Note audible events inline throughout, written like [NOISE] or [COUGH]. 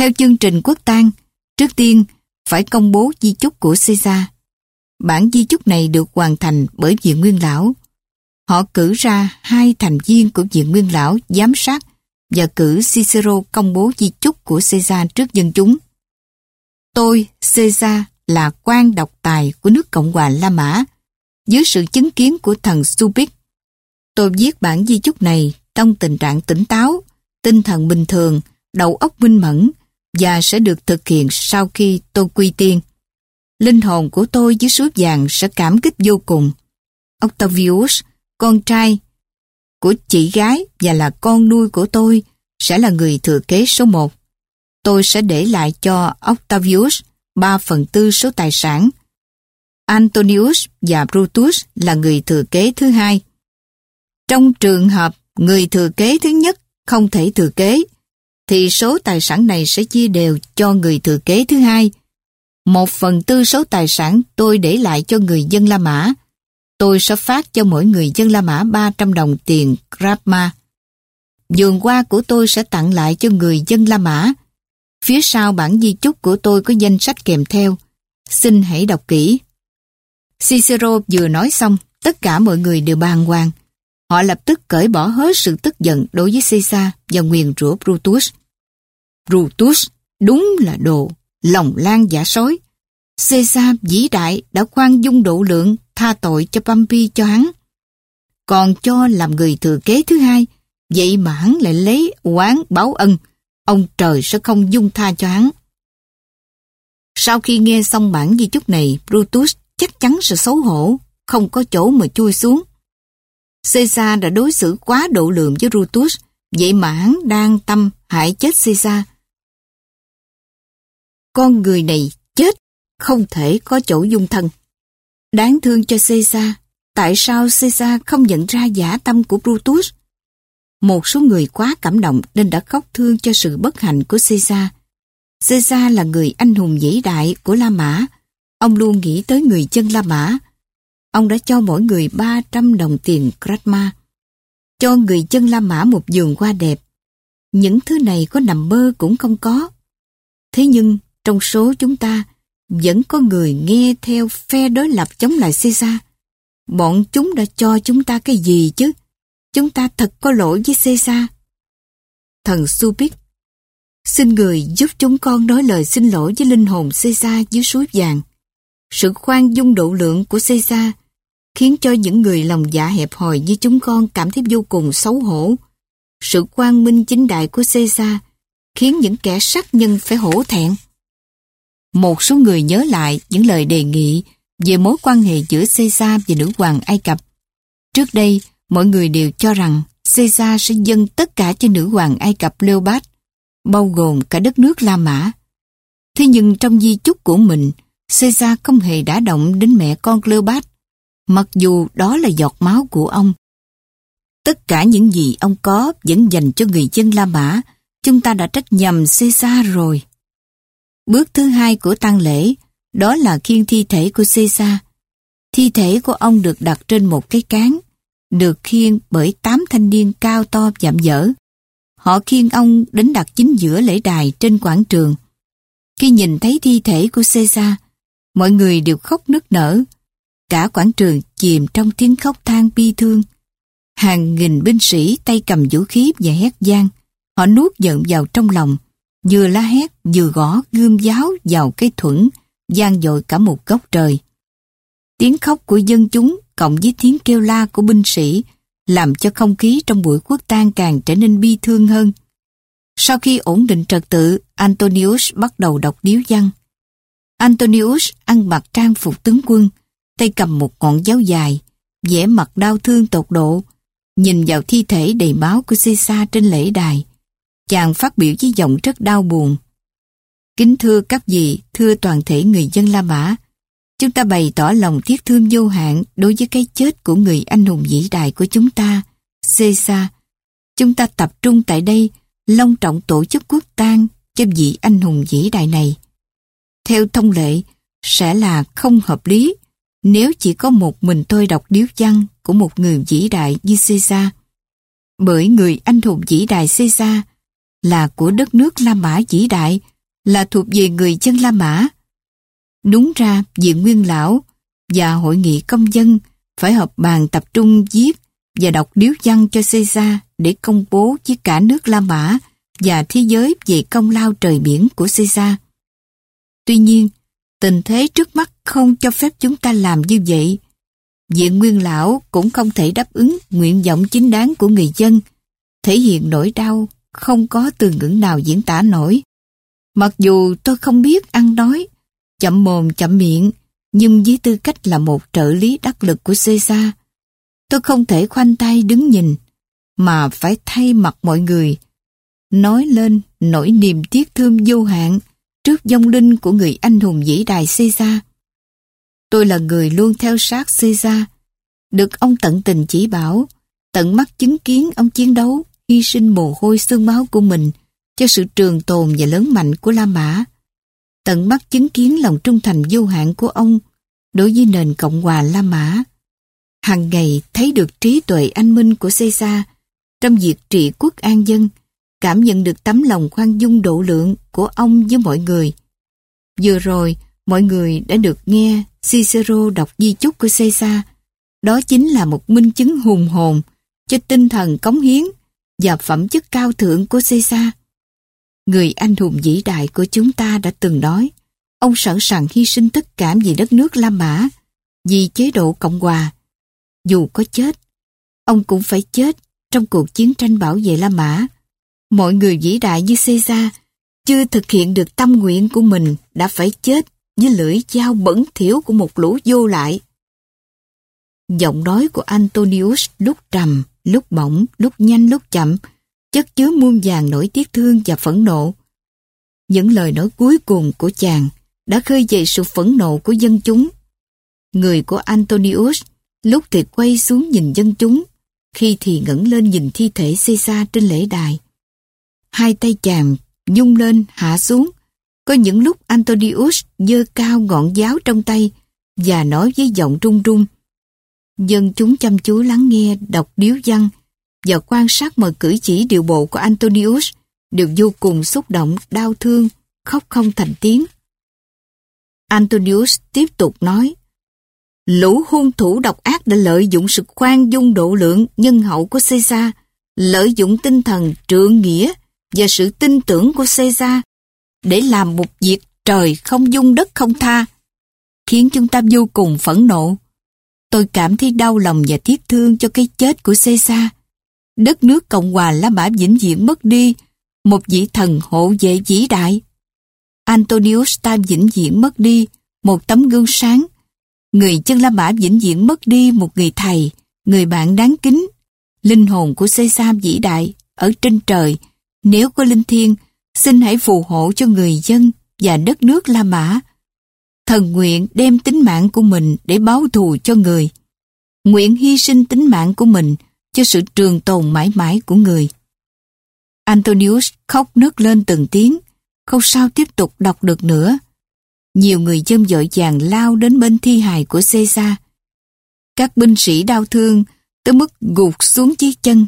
Theo chương trình quốc tang, trước tiên phải công bố di chúc của Caesar. Bản di chúc này được hoàn thành bởi Viện Nguyên Lão. Họ cử ra hai thành viên của Viện Nguyên Lão giám sát và cử Cicero công bố di chúc của Caesar trước dân chúng. Tôi, Caesar, là quan độc tài của nước Cộng hòa La Mã, dưới sự chứng kiến của thần Subic. Tôi viết bản di chúc này trong tình trạng tỉnh táo, tinh thần bình thường, đầu óc minh mẫn và sẽ được thực hiện sau khi tôi quy tiên. Linh hồn của tôi dưới suối vàng sẽ cảm kích vô cùng. Octavius, con trai của chị gái và là con nuôi của tôi sẽ là người thừa kế số một. Tôi sẽ để lại cho Octavius 3 phần tư số tài sản. Antonius và Brutus là người thừa kế thứ hai. Trong trường hợp người thừa kế thứ nhất không thể thừa kế, thì số tài sản này sẽ chia đều cho người thừa kế thứ hai. Một phần tư số tài sản tôi để lại cho người dân La Mã. Tôi sẽ phát cho mỗi người dân La Mã 300 đồng tiền Grabma. Dường qua của tôi sẽ tặng lại cho người dân La Mã. Phía sau bản di chúc của tôi có danh sách kèm theo. Xin hãy đọc kỹ. Cicero vừa nói xong, tất cả mọi người đều bàng hoàng. Họ lập tức cởi bỏ hết sự tức giận đối với Caesar và nguyền rủa Brutus. Brutus đúng là đồ, lòng lan giả sói. Caesar vĩ đại đã khoan dung độ lượng tha tội cho Pompey cho hắn. Còn cho làm người thừa kế thứ hai, vậy mà hắn lại lấy oán báo ân, ông trời sẽ không dung tha cho hắn. Sau khi nghe xong bản di chúc này, Brutus chắc chắn sẽ xấu hổ, không có chỗ mà chui xuống. Caesar đã đối xử quá độ lượng với Brutus, vậy mà hắn đang tâm hại chết Caesar. Con người này chết, không thể có chỗ dung thân. Đáng thương cho Caesar, tại sao Caesar không nhận ra giả tâm của Brutus? Một số người quá cảm động nên đã khóc thương cho sự bất hạnh của Caesar. Caesar là người anh hùng vĩ đại của La Mã. Ông luôn nghĩ tới người dân La Mã. Ông đã cho mỗi người 300 đồng tiền Kratma. Cho người dân La Mã một giường hoa đẹp. Những thứ này có nằm mơ cũng không có. Thế nhưng, trong số chúng ta, vẫn có người nghe theo phe đối lập chống lại Caesar. Bọn chúng đã cho chúng ta cái gì chứ? Chúng ta thật có lỗi với Caesar. Thần Subic Xin người giúp chúng con nói lời xin lỗi với linh hồn Caesar dưới suối vàng. Sự khoan dung độ lượng của Caesar khiến cho những người lòng dạ hẹp hòi như chúng con cảm thấy vô cùng xấu hổ. Sự quang minh chính đại của Caesar khiến những kẻ sát nhân phải hổ thẹn. Một số người nhớ lại những lời đề nghị về mối quan hệ giữa Caesar và nữ hoàng Ai Cập. Trước đây, mọi người đều cho rằng Caesar sẽ dâng tất cả cho nữ hoàng Ai Cập Leopold, bao gồm cả đất nước La Mã. Thế nhưng trong di chúc của mình, Caesar không hề đã động đến mẹ con Cleopat, mặc dù đó là giọt máu của ông. Tất cả những gì ông có vẫn dành cho người dân La Mã, chúng ta đã trách nhầm Caesar rồi. Bước thứ hai của tang lễ, đó là khiêng thi thể của Caesar. Thi thể của ông được đặt trên một cái cán, được khiêng bởi tám thanh niên cao to dạm dở. Họ khiêng ông đến đặt chính giữa lễ đài trên quảng trường. Khi nhìn thấy thi thể của Caesar, mọi người đều khóc nức nở. Cả quảng trường chìm trong tiếng khóc than bi thương. Hàng nghìn binh sĩ tay cầm vũ khí và hét gian. Họ nuốt giận vào trong lòng, vừa la hét vừa gõ gươm giáo vào cây thuẫn, gian dội cả một góc trời. Tiếng khóc của dân chúng cộng với tiếng kêu la của binh sĩ làm cho không khí trong buổi quốc tang càng trở nên bi thương hơn. Sau khi ổn định trật tự, Antonius bắt đầu đọc điếu văn. Antonius ăn mặc trang phục tướng quân, tay cầm một ngọn giáo dài, vẻ mặt đau thương tột độ, nhìn vào thi thể đầy máu của Caesar trên lễ đài. Chàng phát biểu với giọng rất đau buồn. Kính thưa các vị, thưa toàn thể người dân La Mã, chúng ta bày tỏ lòng tiếc thương vô hạn đối với cái chết của người anh hùng vĩ đại của chúng ta, Caesar. Chúng ta tập trung tại đây, long trọng tổ chức quốc tang cho vị anh hùng vĩ đại này. Theo thông lệ, sẽ là không hợp lý nếu chỉ có một mình tôi đọc điếu văn của một người vĩ đại như Caesar. Bởi người anh hùng vĩ đại Caesar là của đất nước La Mã vĩ đại là thuộc về người dân La Mã. Đúng ra, Viện Nguyên Lão và Hội nghị Công dân phải họp bàn tập trung viết và đọc điếu văn cho Caesar để công bố với cả nước La Mã và thế giới về công lao trời biển của Caesar. Tuy nhiên, tình thế trước mắt không cho phép chúng ta làm như vậy. diện Nguyên Lão cũng không thể đáp ứng nguyện vọng chính đáng của người dân, thể hiện nỗi đau không có từ ngữ nào diễn tả nổi. Mặc dù tôi không biết ăn nói, chậm mồm chậm miệng, nhưng với tư cách là một trợ lý đắc lực của Caesar, tôi không thể khoanh tay đứng nhìn, mà phải thay mặt mọi người, nói lên nỗi niềm tiếc thương vô hạn trước dông linh của người anh hùng vĩ đại Caesar. Tôi là người luôn theo sát Caesar, được ông tận tình chỉ bảo, tận mắt chứng kiến ông chiến đấu, hy sinh mồ hôi xương máu của mình cho sự trường tồn và lớn mạnh của La Mã. Tận mắt chứng kiến lòng trung thành vô hạn của ông đối với nền Cộng hòa La Mã. Hàng ngày thấy được trí tuệ anh minh của Caesar trong việc trị quốc an dân, cảm nhận được tấm lòng khoan dung độ lượng của ông với mọi người. Vừa rồi, mọi người đã được nghe Cicero đọc di chúc của Caesar. Đó chính là một minh chứng hùng hồn cho tinh thần cống hiến và phẩm chất cao thượng của Caesar. Người anh hùng vĩ đại của chúng ta đã từng nói, ông sẵn sàng hy sinh tất cả vì đất nước La Mã, vì chế độ Cộng Hòa. Dù có chết, ông cũng phải chết trong cuộc chiến tranh bảo vệ La Mã. Mọi người vĩ đại như Caesar chưa thực hiện được tâm nguyện của mình đã phải chết với lưỡi dao bẩn thiểu của một lũ vô lại. Giọng nói của Antonius lúc trầm, lúc bỗng, lúc nhanh, lúc chậm, chất chứa muôn vàng nỗi tiếc thương và phẫn nộ. Những lời nói cuối cùng của chàng đã khơi dậy sự phẫn nộ của dân chúng. Người của Antonius lúc thì quay xuống nhìn dân chúng, khi thì ngẩng lên nhìn thi thể Caesar trên lễ đài. Hai tay chàng dung lên hạ xuống, có những lúc Antonius dơ cao ngọn giáo trong tay và nói với giọng run run. Dân chúng chăm chú lắng nghe đọc điếu văn và quan sát mọi cử chỉ điều bộ của Antonius đều vô cùng xúc động, đau thương, khóc không thành tiếng. Antonius tiếp tục nói, Lũ hung thủ độc ác đã lợi dụng sự khoan dung độ lượng nhân hậu của Caesar, lợi dụng tinh thần trượng nghĩa và sự tin tưởng của Caesar để làm một việc trời không dung đất không tha, khiến chúng ta vô cùng phẫn nộ. Tôi cảm thấy đau lòng và tiếc thương cho cái chết của Caesar. Đất nước Cộng hòa La Mã vĩnh viễn mất đi một vị thần hộ vệ vĩ đại. Antonius ta vĩnh viễn mất đi một tấm gương sáng. Người chân La Mã vĩnh viễn mất đi một người thầy, người bạn đáng kính. Linh hồn của Caesar vĩ đại ở trên trời, nếu có linh thiêng, xin hãy phù hộ cho người dân và đất nước La Mã. Thần nguyện đem tính mạng của mình để báo thù cho người. Nguyện hy sinh tính mạng của mình cho sự trường tồn mãi mãi của người. Antonius khóc nức lên từng tiếng, không sao tiếp tục đọc được nữa. Nhiều người dân dội vàng lao đến bên thi hài của Caesar. Các binh sĩ đau thương tới mức gục xuống chiếc chân.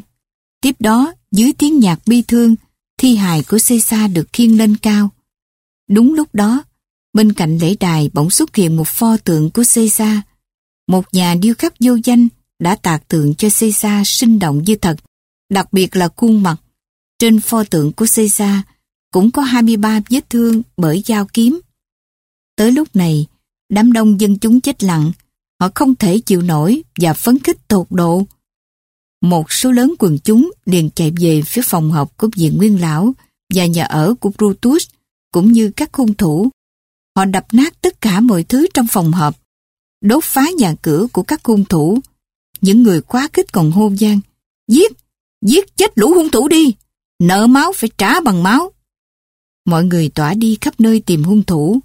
Tiếp đó, dưới tiếng nhạc bi thương, thi hài của Caesar được khiêng lên cao. Đúng lúc đó, bên cạnh lễ đài bỗng xuất hiện một pho tượng của Caesar. Một nhà điêu khắc vô danh đã tạc tượng cho Caesar sinh động như thật, đặc biệt là khuôn mặt. Trên pho tượng của Caesar cũng có 23 vết thương bởi dao kiếm. Tới lúc này, đám đông dân chúng chết lặng, họ không thể chịu nổi và phấn khích tột độ. Một số lớn quần chúng liền chạy về phía phòng họp của viện nguyên lão và nhà ở của Brutus cũng như các hung thủ. Họ đập nát tất cả mọi thứ trong phòng họp, đốt phá nhà cửa của các hung thủ. Những người quá khích còn hô vang, giết, giết chết lũ hung thủ đi, nợ máu phải trả bằng máu. Mọi người tỏa đi khắp nơi tìm hung thủ.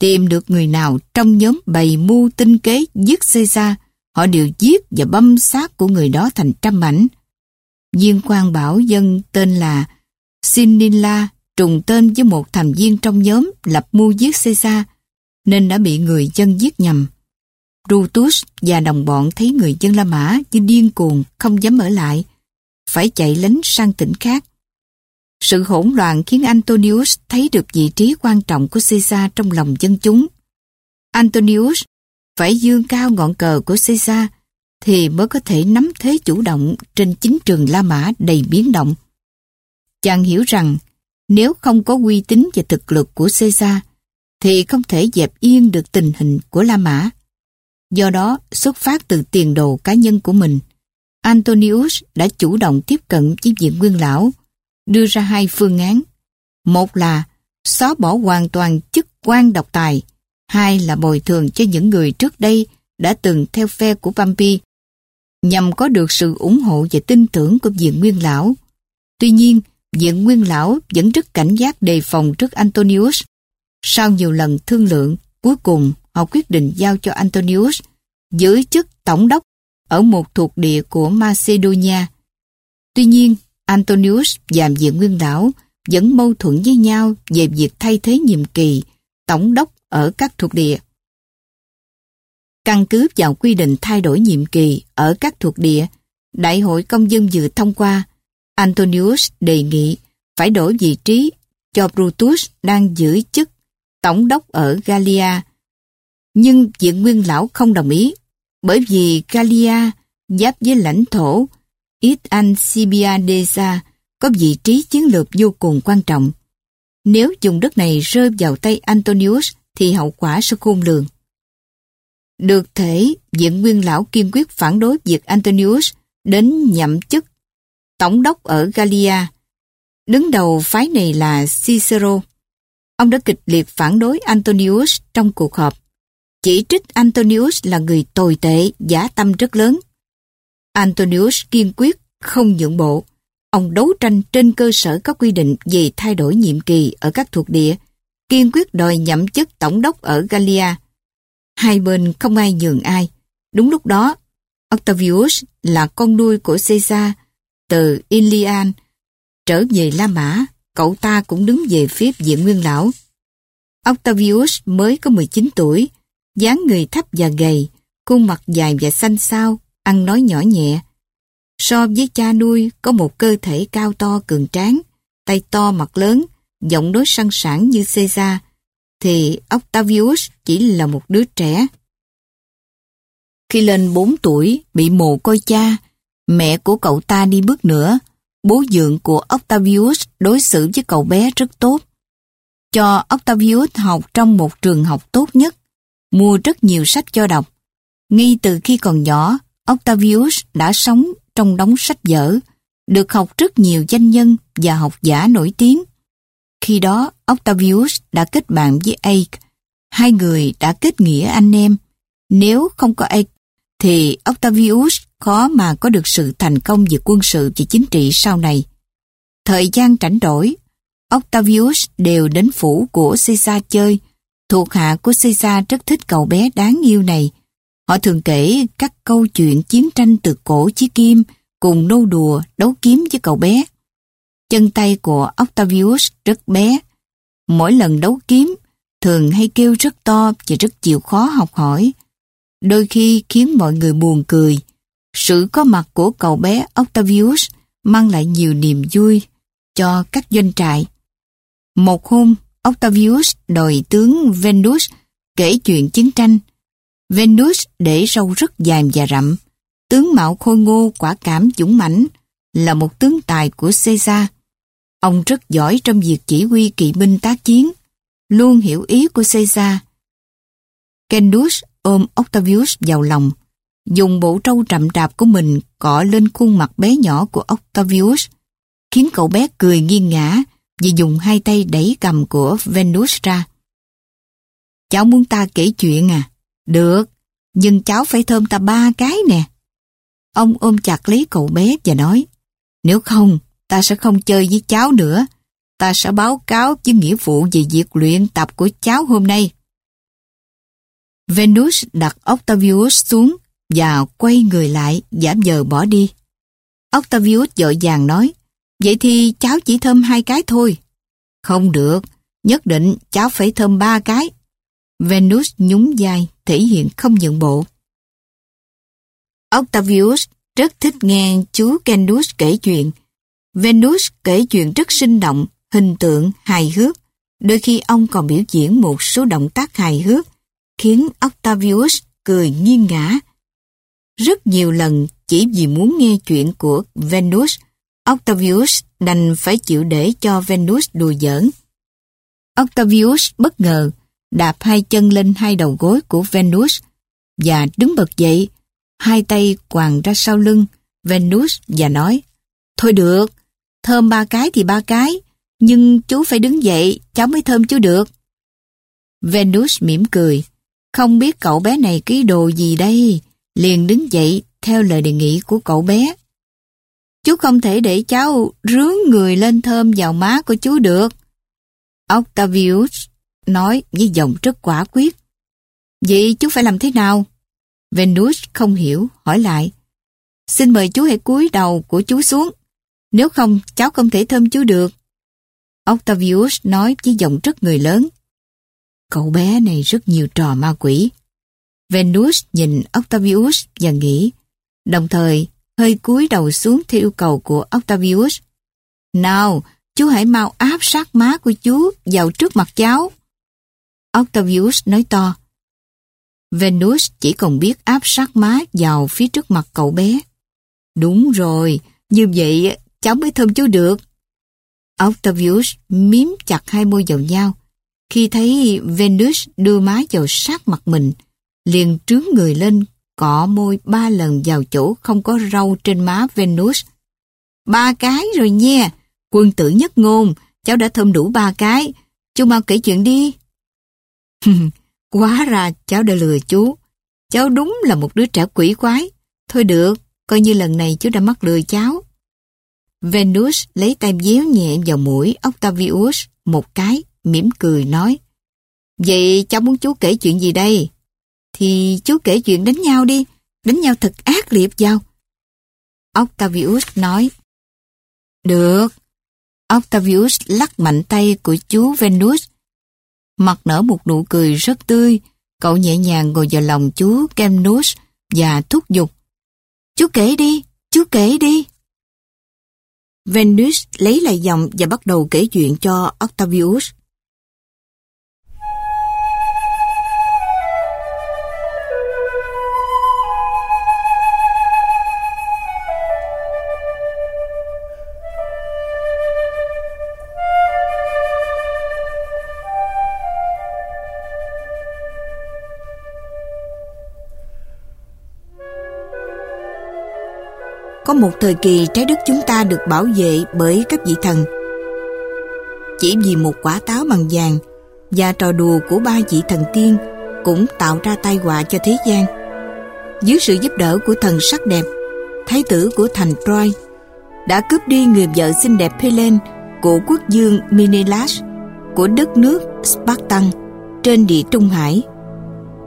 Tìm được người nào trong nhóm bày mưu tinh kế giết Caesar, họ đều giết và băm xác của người đó thành trăm mảnh. Viên quan bảo dân tên là Sinila trùng tên với một thành viên trong nhóm lập mưu giết Caesar, nên đã bị người dân giết nhầm. Brutus và đồng bọn thấy người dân La Mã như điên cuồng không dám ở lại, phải chạy lánh sang tỉnh khác. Sự hỗn loạn khiến Antonius thấy được vị trí quan trọng của Caesar trong lòng dân chúng. Antonius phải dương cao ngọn cờ của Caesar thì mới có thể nắm thế chủ động trên chính trường La Mã đầy biến động. Chàng hiểu rằng nếu không có uy tín và thực lực của Caesar thì không thể dẹp yên được tình hình của La Mã. Do đó, xuất phát từ tiền đồ cá nhân của mình, Antonius đã chủ động tiếp cận với viện nguyên lão, đưa ra hai phương án. Một là xóa bỏ hoàn toàn chức quan độc tài, hai là bồi thường cho những người trước đây đã từng theo phe của Pompey, nhằm có được sự ủng hộ và tin tưởng của diện nguyên lão. Tuy nhiên, diện nguyên lão vẫn rất cảnh giác đề phòng trước Antonius. Sau nhiều lần thương lượng, cuối cùng họ quyết định giao cho Antonius giữ chức tổng đốc ở một thuộc địa của Macedonia. Tuy nhiên, Antonius và diện Nguyên lão vẫn mâu thuẫn với nhau về việc thay thế nhiệm kỳ tổng đốc ở các thuộc địa. Căn cứ vào quy định thay đổi nhiệm kỳ ở các thuộc địa, Đại hội Công dân vừa thông qua, Antonius đề nghị phải đổi vị trí cho Brutus đang giữ chức tổng đốc ở Gallia. Nhưng Viện Nguyên Lão không đồng ý, bởi vì Gallia giáp với lãnh thổ Ít có vị trí chiến lược vô cùng quan trọng. Nếu dùng đất này rơi vào tay Antonius thì hậu quả sẽ khôn lường. Được thể, Diện Nguyên Lão kiên quyết phản đối việc Antonius đến nhậm chức tổng đốc ở Gallia. Đứng đầu phái này là Cicero. Ông đã kịch liệt phản đối Antonius trong cuộc họp. Chỉ trích Antonius là người tồi tệ, giả tâm rất lớn. Antonius kiên quyết không nhượng bộ. Ông đấu tranh trên cơ sở các quy định về thay đổi nhiệm kỳ ở các thuộc địa, kiên quyết đòi nhậm chức tổng đốc ở Gallia. Hai bên không ai nhường ai. Đúng lúc đó, Octavius là con nuôi của Caesar từ Ilian trở về La Mã, cậu ta cũng đứng về phía diện nguyên lão. Octavius mới có 19 tuổi, dáng người thấp và gầy, khuôn mặt dài và xanh xao, ăn nói nhỏ nhẹ. So với cha nuôi có một cơ thể cao to cường tráng, tay to mặt lớn, giọng nói săn sảng như Caesar, thì Octavius chỉ là một đứa trẻ. Khi lên 4 tuổi, bị mồ coi cha, mẹ của cậu ta đi bước nữa, bố dượng của Octavius đối xử với cậu bé rất tốt. Cho Octavius học trong một trường học tốt nhất, mua rất nhiều sách cho đọc. Ngay từ khi còn nhỏ, Octavius đã sống trong đống sách vở, được học rất nhiều danh nhân và học giả nổi tiếng. Khi đó, Octavius đã kết bạn với Ake. Hai người đã kết nghĩa anh em. Nếu không có Ake, thì Octavius khó mà có được sự thành công về quân sự và chính trị sau này. Thời gian rảnh rỗi, Octavius đều đến phủ của Caesar chơi. Thuộc hạ của Caesar rất thích cậu bé đáng yêu này. Họ thường kể các câu chuyện chiến tranh từ cổ chí kim cùng nô đùa đấu kiếm với cậu bé. Chân tay của Octavius rất bé. Mỗi lần đấu kiếm, thường hay kêu rất to và rất chịu khó học hỏi. Đôi khi khiến mọi người buồn cười. Sự có mặt của cậu bé Octavius mang lại nhiều niềm vui cho các doanh trại. Một hôm, Octavius đòi tướng Venus kể chuyện chiến tranh. Venus để râu rất dài và rậm. Tướng mạo khôi ngô quả cảm dũng mãnh là một tướng tài của Caesar. Ông rất giỏi trong việc chỉ huy kỵ binh tác chiến, luôn hiểu ý của Caesar. Kendus ôm Octavius vào lòng, dùng bộ trâu trậm trạp của mình cọ lên khuôn mặt bé nhỏ của Octavius, khiến cậu bé cười nghiêng ngã vì dùng hai tay đẩy cầm của Venus ra. Cháu muốn ta kể chuyện à? Được, nhưng cháu phải thơm ta ba cái nè. Ông ôm chặt lấy cậu bé và nói, nếu không, ta sẽ không chơi với cháu nữa. Ta sẽ báo cáo với nghĩa vụ về việc luyện tập của cháu hôm nay. Venus đặt Octavius xuống và quay người lại giảm giờ bỏ đi. Octavius dội vàng nói, vậy thì cháu chỉ thơm hai cái thôi. Không được, nhất định cháu phải thơm ba cái. Venus nhún vai, thể hiện không nhượng bộ. Octavius rất thích nghe chú Candus kể chuyện, Venus kể chuyện rất sinh động, hình tượng, hài hước. Đôi khi ông còn biểu diễn một số động tác hài hước, khiến Octavius cười nghiêng ngã. Rất nhiều lần chỉ vì muốn nghe chuyện của Venus, Octavius đành phải chịu để cho Venus đùa giỡn. Octavius bất ngờ đạp hai chân lên hai đầu gối của Venus và đứng bật dậy, hai tay quàng ra sau lưng Venus và nói Thôi được, thơm ba cái thì ba cái, nhưng chú phải đứng dậy, cháu mới thơm chú được. Venus mỉm cười, không biết cậu bé này ký đồ gì đây, liền đứng dậy theo lời đề nghị của cậu bé. Chú không thể để cháu rướng người lên thơm vào má của chú được. Octavius nói với giọng rất quả quyết. Vậy chú phải làm thế nào? Venus không hiểu, hỏi lại. Xin mời chú hãy cúi đầu của chú xuống. Nếu không, cháu không thể thơm chú được. Octavius nói với giọng rất người lớn. Cậu bé này rất nhiều trò ma quỷ. Venus nhìn Octavius và nghĩ, đồng thời hơi cúi đầu xuống theo yêu cầu của Octavius. Nào, chú hãy mau áp sát má của chú vào trước mặt cháu. Octavius nói to. Venus chỉ còn biết áp sát má vào phía trước mặt cậu bé. Đúng rồi, như vậy cháu mới thơm chú được. Octavius miếm chặt hai môi vào nhau. Khi thấy Venus đưa má vào sát mặt mình, liền trướng người lên, cọ môi ba lần vào chỗ không có râu trên má Venus. Ba cái rồi nha, quân tử nhất ngôn, cháu đã thơm đủ ba cái, chú mau kể chuyện đi. [LAUGHS] Quá ra cháu đã lừa chú, cháu đúng là một đứa trẻ quỷ quái. Thôi được, coi như lần này chú đã mắc lừa cháu. Venus lấy tay díu nhẹ vào mũi Octavius một cái, mỉm cười nói. Vậy cháu muốn chú kể chuyện gì đây? Thì chú kể chuyện đánh nhau đi, đánh nhau thật ác liệt vào. Octavius nói. Được. Octavius lắc mạnh tay của chú Venus. Mặt nở một nụ cười rất tươi, cậu nhẹ nhàng ngồi vào lòng chú Kemnus và thúc giục. Chú kể đi, chú kể đi. Venus lấy lại giọng và bắt đầu kể chuyện cho Octavius. Có một thời kỳ trái đất chúng ta được bảo vệ bởi các vị thần. Chỉ vì một quả táo bằng vàng và trò đùa của ba vị thần tiên cũng tạo ra tai họa cho thế gian. Dưới sự giúp đỡ của thần sắc đẹp, thái tử của thành Troy đã cướp đi người vợ xinh đẹp Helen của quốc dương Minelas của đất nước Spartan trên địa Trung Hải.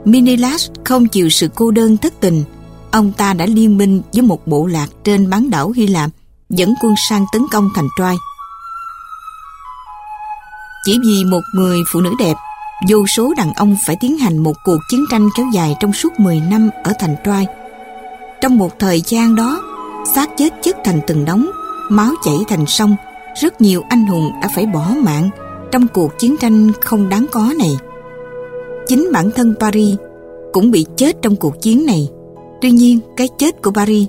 Minelas không chịu sự cô đơn thất tình ông ta đã liên minh với một bộ lạc trên bán đảo Hy Lạp dẫn quân sang tấn công thành Troy. Chỉ vì một người phụ nữ đẹp, vô số đàn ông phải tiến hành một cuộc chiến tranh kéo dài trong suốt 10 năm ở thành Troy. Trong một thời gian đó, xác chết chất thành từng đống, máu chảy thành sông, rất nhiều anh hùng đã phải bỏ mạng trong cuộc chiến tranh không đáng có này. Chính bản thân Paris cũng bị chết trong cuộc chiến này Tuy nhiên, cái chết của Paris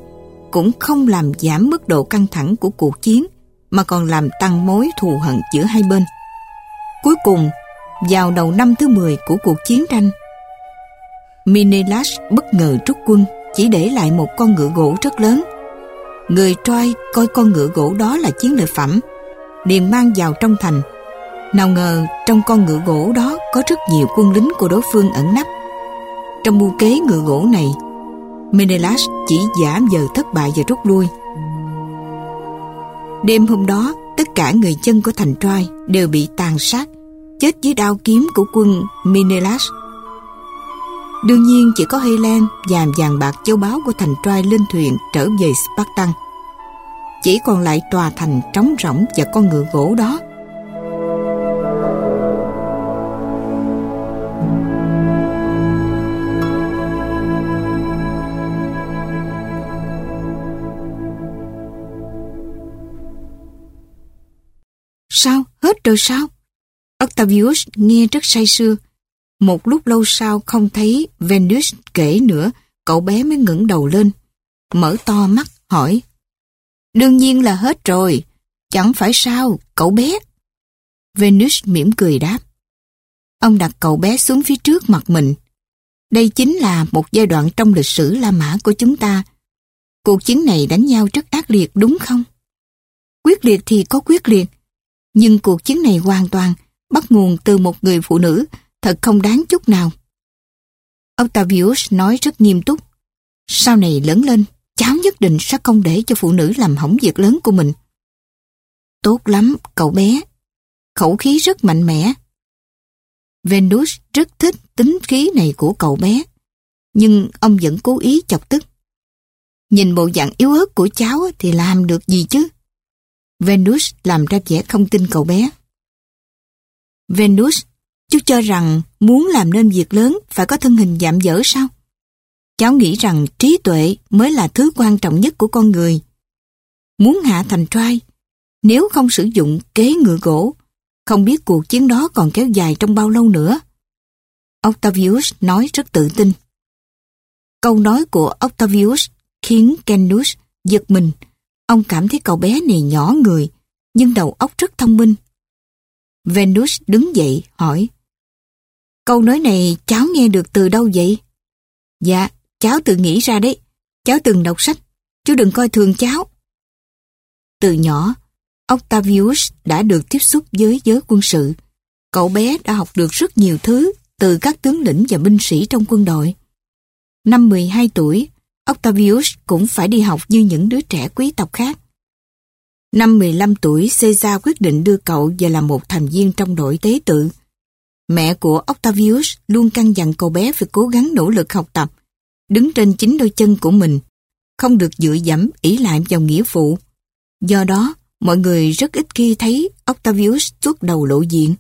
cũng không làm giảm mức độ căng thẳng của cuộc chiến mà còn làm tăng mối thù hận giữa hai bên. Cuối cùng, vào đầu năm thứ 10 của cuộc chiến tranh, Minelas bất ngờ rút quân chỉ để lại một con ngựa gỗ rất lớn. Người Troy coi con ngựa gỗ đó là chiến lợi phẩm, liền mang vào trong thành. Nào ngờ trong con ngựa gỗ đó có rất nhiều quân lính của đối phương ẩn nấp. Trong mưu kế ngựa gỗ này Menelaus chỉ giảm giờ thất bại và rút lui. Đêm hôm đó, tất cả người dân của thành Troy đều bị tàn sát, chết dưới đao kiếm của quân Menelaus. Đương nhiên chỉ có Helen và vàng bạc châu báu của thành Troy lên thuyền trở về Spartan. Chỉ còn lại tòa thành trống rỗng và con ngựa gỗ đó rồi sao? Octavius nghe rất say sưa. Một lúc lâu sau không thấy Venus kể nữa, cậu bé mới ngẩng đầu lên. Mở to mắt, hỏi. Đương nhiên là hết rồi. Chẳng phải sao, cậu bé. Venus mỉm cười đáp. Ông đặt cậu bé xuống phía trước mặt mình. Đây chính là một giai đoạn trong lịch sử La Mã của chúng ta. Cuộc chiến này đánh nhau rất ác liệt đúng không? Quyết liệt thì có quyết liệt, nhưng cuộc chiến này hoàn toàn bắt nguồn từ một người phụ nữ thật không đáng chút nào. Octavius nói rất nghiêm túc. Sau này lớn lên, cháu nhất định sẽ không để cho phụ nữ làm hỏng việc lớn của mình. Tốt lắm, cậu bé. Khẩu khí rất mạnh mẽ. Venus rất thích tính khí này của cậu bé. Nhưng ông vẫn cố ý chọc tức. Nhìn bộ dạng yếu ớt của cháu thì làm được gì chứ? Venus làm ra vẻ không tin cậu bé. Venus, chú cho rằng muốn làm nên việc lớn phải có thân hình giảm dở sao? Cháu nghĩ rằng trí tuệ mới là thứ quan trọng nhất của con người. Muốn hạ thành trai, nếu không sử dụng kế ngựa gỗ, không biết cuộc chiến đó còn kéo dài trong bao lâu nữa. Octavius nói rất tự tin. Câu nói của Octavius khiến Canus giật mình. Ông cảm thấy cậu bé này nhỏ người, nhưng đầu óc rất thông minh. Venus đứng dậy hỏi Câu nói này cháu nghe được từ đâu vậy? Dạ, cháu tự nghĩ ra đấy. Cháu từng đọc sách. Chú đừng coi thường cháu. Từ nhỏ, Octavius đã được tiếp xúc với giới quân sự. Cậu bé đã học được rất nhiều thứ từ các tướng lĩnh và binh sĩ trong quân đội. Năm 12 tuổi, Octavius cũng phải đi học như những đứa trẻ quý tộc khác. Năm 15 tuổi, Caesar quyết định đưa cậu vào làm một thành viên trong đội tế tự. Mẹ của Octavius luôn căn dặn cậu bé phải cố gắng nỗ lực học tập, đứng trên chính đôi chân của mình, không được dựa dẫm ỷ lại vào nghĩa phụ. Do đó, mọi người rất ít khi thấy Octavius tuốt đầu lộ diện.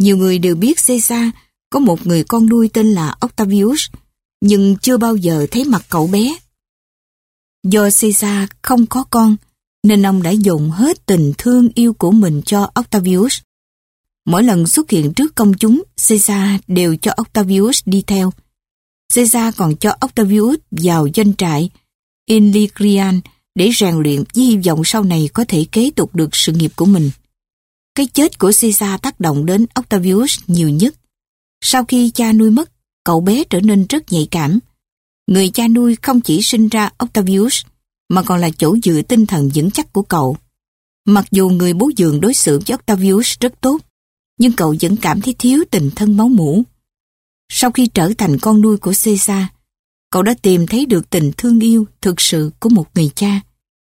Nhiều người đều biết Caesar có một người con nuôi tên là Octavius, nhưng chưa bao giờ thấy mặt cậu bé. Do Caesar không có con, nên ông đã dùng hết tình thương yêu của mình cho Octavius. Mỗi lần xuất hiện trước công chúng, Caesar đều cho Octavius đi theo. Caesar còn cho Octavius vào doanh trại Inligrian để rèn luyện với hy vọng sau này có thể kế tục được sự nghiệp của mình. Cái chết của Caesar tác động đến Octavius nhiều nhất. Sau khi cha nuôi mất, cậu bé trở nên rất nhạy cảm. Người cha nuôi không chỉ sinh ra Octavius, mà còn là chỗ dựa tinh thần vững chắc của cậu. Mặc dù người bố dường đối xử với Octavius rất tốt, nhưng cậu vẫn cảm thấy thiếu tình thân máu mủ. Sau khi trở thành con nuôi của Caesar, cậu đã tìm thấy được tình thương yêu thực sự của một người cha.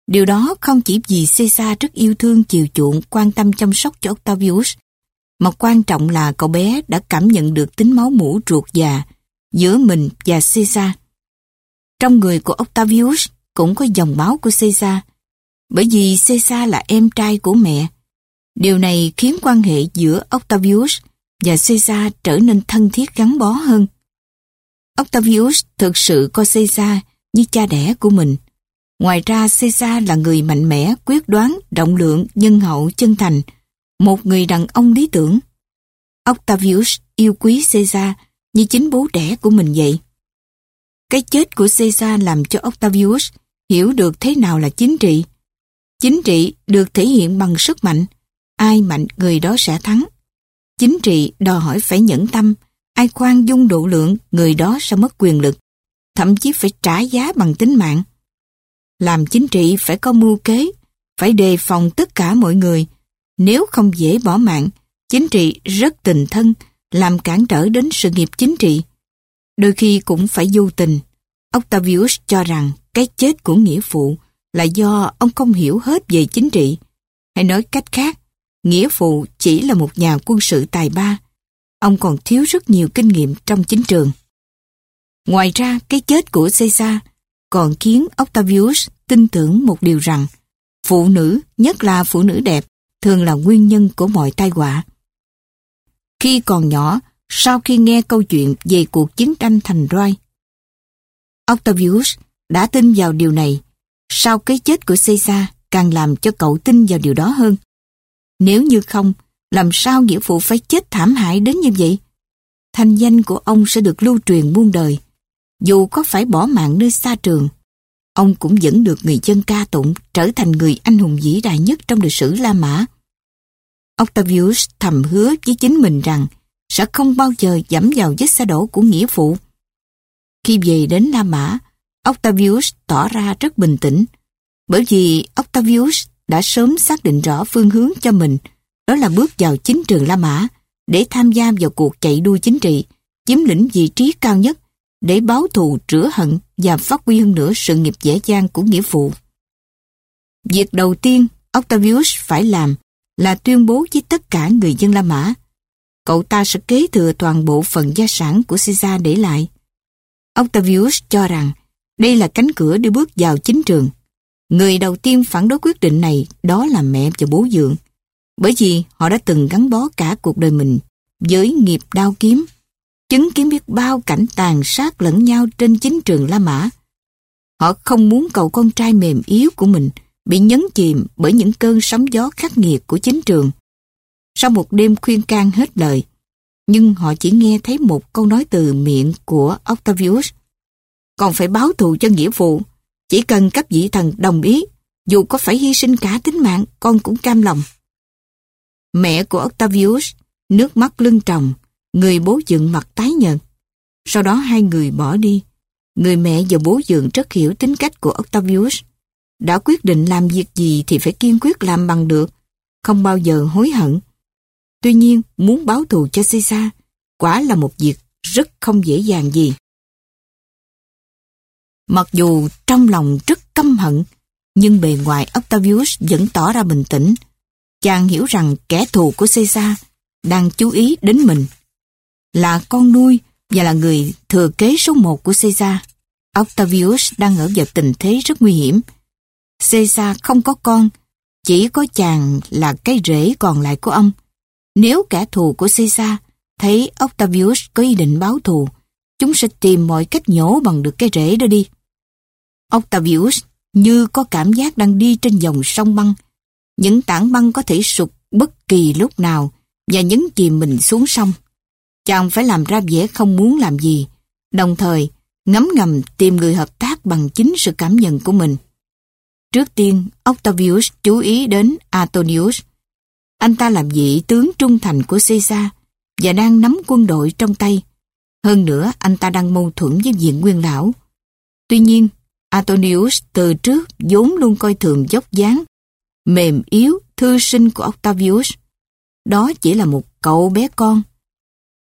Điều đó không chỉ vì Caesar rất yêu thương, chiều chuộng, quan tâm chăm sóc cho Octavius, mà quan trọng là cậu bé đã cảm nhận được tính máu mũ ruột già giữa mình và Caesar. Trong người của Octavius cũng có dòng máu của Caesar, bởi vì Caesar là em trai của mẹ. Điều này khiến quan hệ giữa Octavius và Caesar trở nên thân thiết gắn bó hơn. Octavius thực sự coi Caesar như cha đẻ của mình. Ngoài ra Caesar là người mạnh mẽ, quyết đoán, rộng lượng, nhân hậu, chân thành, một người đàn ông lý tưởng. Octavius yêu quý Caesar như chính bố đẻ của mình vậy. Cái chết của Caesar làm cho Octavius hiểu được thế nào là chính trị. Chính trị được thể hiện bằng sức mạnh, ai mạnh người đó sẽ thắng. Chính trị đòi hỏi phải nhẫn tâm, ai khoan dung độ lượng người đó sẽ mất quyền lực, thậm chí phải trả giá bằng tính mạng. Làm chính trị phải có mưu kế, phải đề phòng tất cả mọi người. Nếu không dễ bỏ mạng, chính trị rất tình thân, làm cản trở đến sự nghiệp chính trị. Đôi khi cũng phải vô tình. Octavius cho rằng cái chết của nghĩa phụ là do ông không hiểu hết về chính trị. Hay nói cách khác, nghĩa phụ chỉ là một nhà quân sự tài ba. Ông còn thiếu rất nhiều kinh nghiệm trong chính trường. Ngoài ra, cái chết của Caesar còn khiến Octavius tin tưởng một điều rằng phụ nữ, nhất là phụ nữ đẹp, thường là nguyên nhân của mọi tai họa. Khi còn nhỏ, sau khi nghe câu chuyện về cuộc chiến tranh thành roi, Octavius đã tin vào điều này. Sau cái chết của Caesar càng làm cho cậu tin vào điều đó hơn. Nếu như không, Làm sao nghĩa phụ phải chết thảm hại đến như vậy? Thanh danh của ông sẽ được lưu truyền muôn đời. Dù có phải bỏ mạng nơi xa trường, ông cũng vẫn được người dân ca tụng trở thành người anh hùng vĩ đại nhất trong lịch sử La Mã. Octavius thầm hứa với chính mình rằng sẽ không bao giờ giảm vào vết xe đổ của nghĩa phụ. Khi về đến La Mã, Octavius tỏ ra rất bình tĩnh, bởi vì Octavius đã sớm xác định rõ phương hướng cho mình, đó là bước vào chính trường La Mã để tham gia vào cuộc chạy đua chính trị, chiếm lĩnh vị trí cao nhất để báo thù rửa hận và phát huy hơn nữa sự nghiệp dễ dàng của nghĩa phụ. Việc đầu tiên Octavius phải làm là tuyên bố với tất cả người dân La Mã cậu ta sẽ kế thừa toàn bộ phần gia sản của Caesar để lại. Octavius cho rằng đây là cánh cửa để bước vào chính trường. Người đầu tiên phản đối quyết định này đó là mẹ và bố dượng. Bởi vì họ đã từng gắn bó cả cuộc đời mình với nghiệp đao kiếm, chứng kiến biết bao cảnh tàn sát lẫn nhau trên chính trường La Mã. Họ không muốn cậu con trai mềm yếu của mình bị nhấn chìm bởi những cơn sóng gió khắc nghiệt của chính trường. Sau một đêm khuyên can hết lời, nhưng họ chỉ nghe thấy một câu nói từ miệng của Octavius. Còn phải báo thù cho nghĩa vụ, chỉ cần cấp vị thần đồng ý, dù có phải hy sinh cả tính mạng, con cũng cam lòng. Mẹ của Octavius, nước mắt lưng tròng, người bố dựng mặt tái nhợt. Sau đó hai người bỏ đi. Người mẹ và bố dựng rất hiểu tính cách của Octavius. Đã quyết định làm việc gì thì phải kiên quyết làm bằng được, không bao giờ hối hận. Tuy nhiên, muốn báo thù cho Caesar quả là một việc rất không dễ dàng gì. Mặc dù trong lòng rất căm hận, nhưng bề ngoài Octavius vẫn tỏ ra bình tĩnh. Chàng hiểu rằng kẻ thù của Caesar đang chú ý đến mình. Là con nuôi và là người thừa kế số một của Caesar. Octavius đang ở vào tình thế rất nguy hiểm. Caesar không có con, chỉ có chàng là cái rễ còn lại của ông. Nếu kẻ thù của Caesar thấy Octavius có ý định báo thù, chúng sẽ tìm mọi cách nhổ bằng được cái rễ đó đi. Octavius như có cảm giác đang đi trên dòng sông băng. Những tảng băng có thể sụt bất kỳ lúc nào và nhấn chìm mình xuống sông. Chàng phải làm ra vẻ không muốn làm gì, đồng thời ngấm ngầm tìm người hợp tác bằng chính sự cảm nhận của mình. Trước tiên, Octavius chú ý đến Antonius, anh ta làm vị tướng trung thành của Caesar và đang nắm quân đội trong tay. Hơn nữa, anh ta đang mâu thuẫn với diện nguyên lão. Tuy nhiên, Antonius từ trước vốn luôn coi thường dốc dáng, mềm yếu, thư sinh của Octavius. Đó chỉ là một cậu bé con.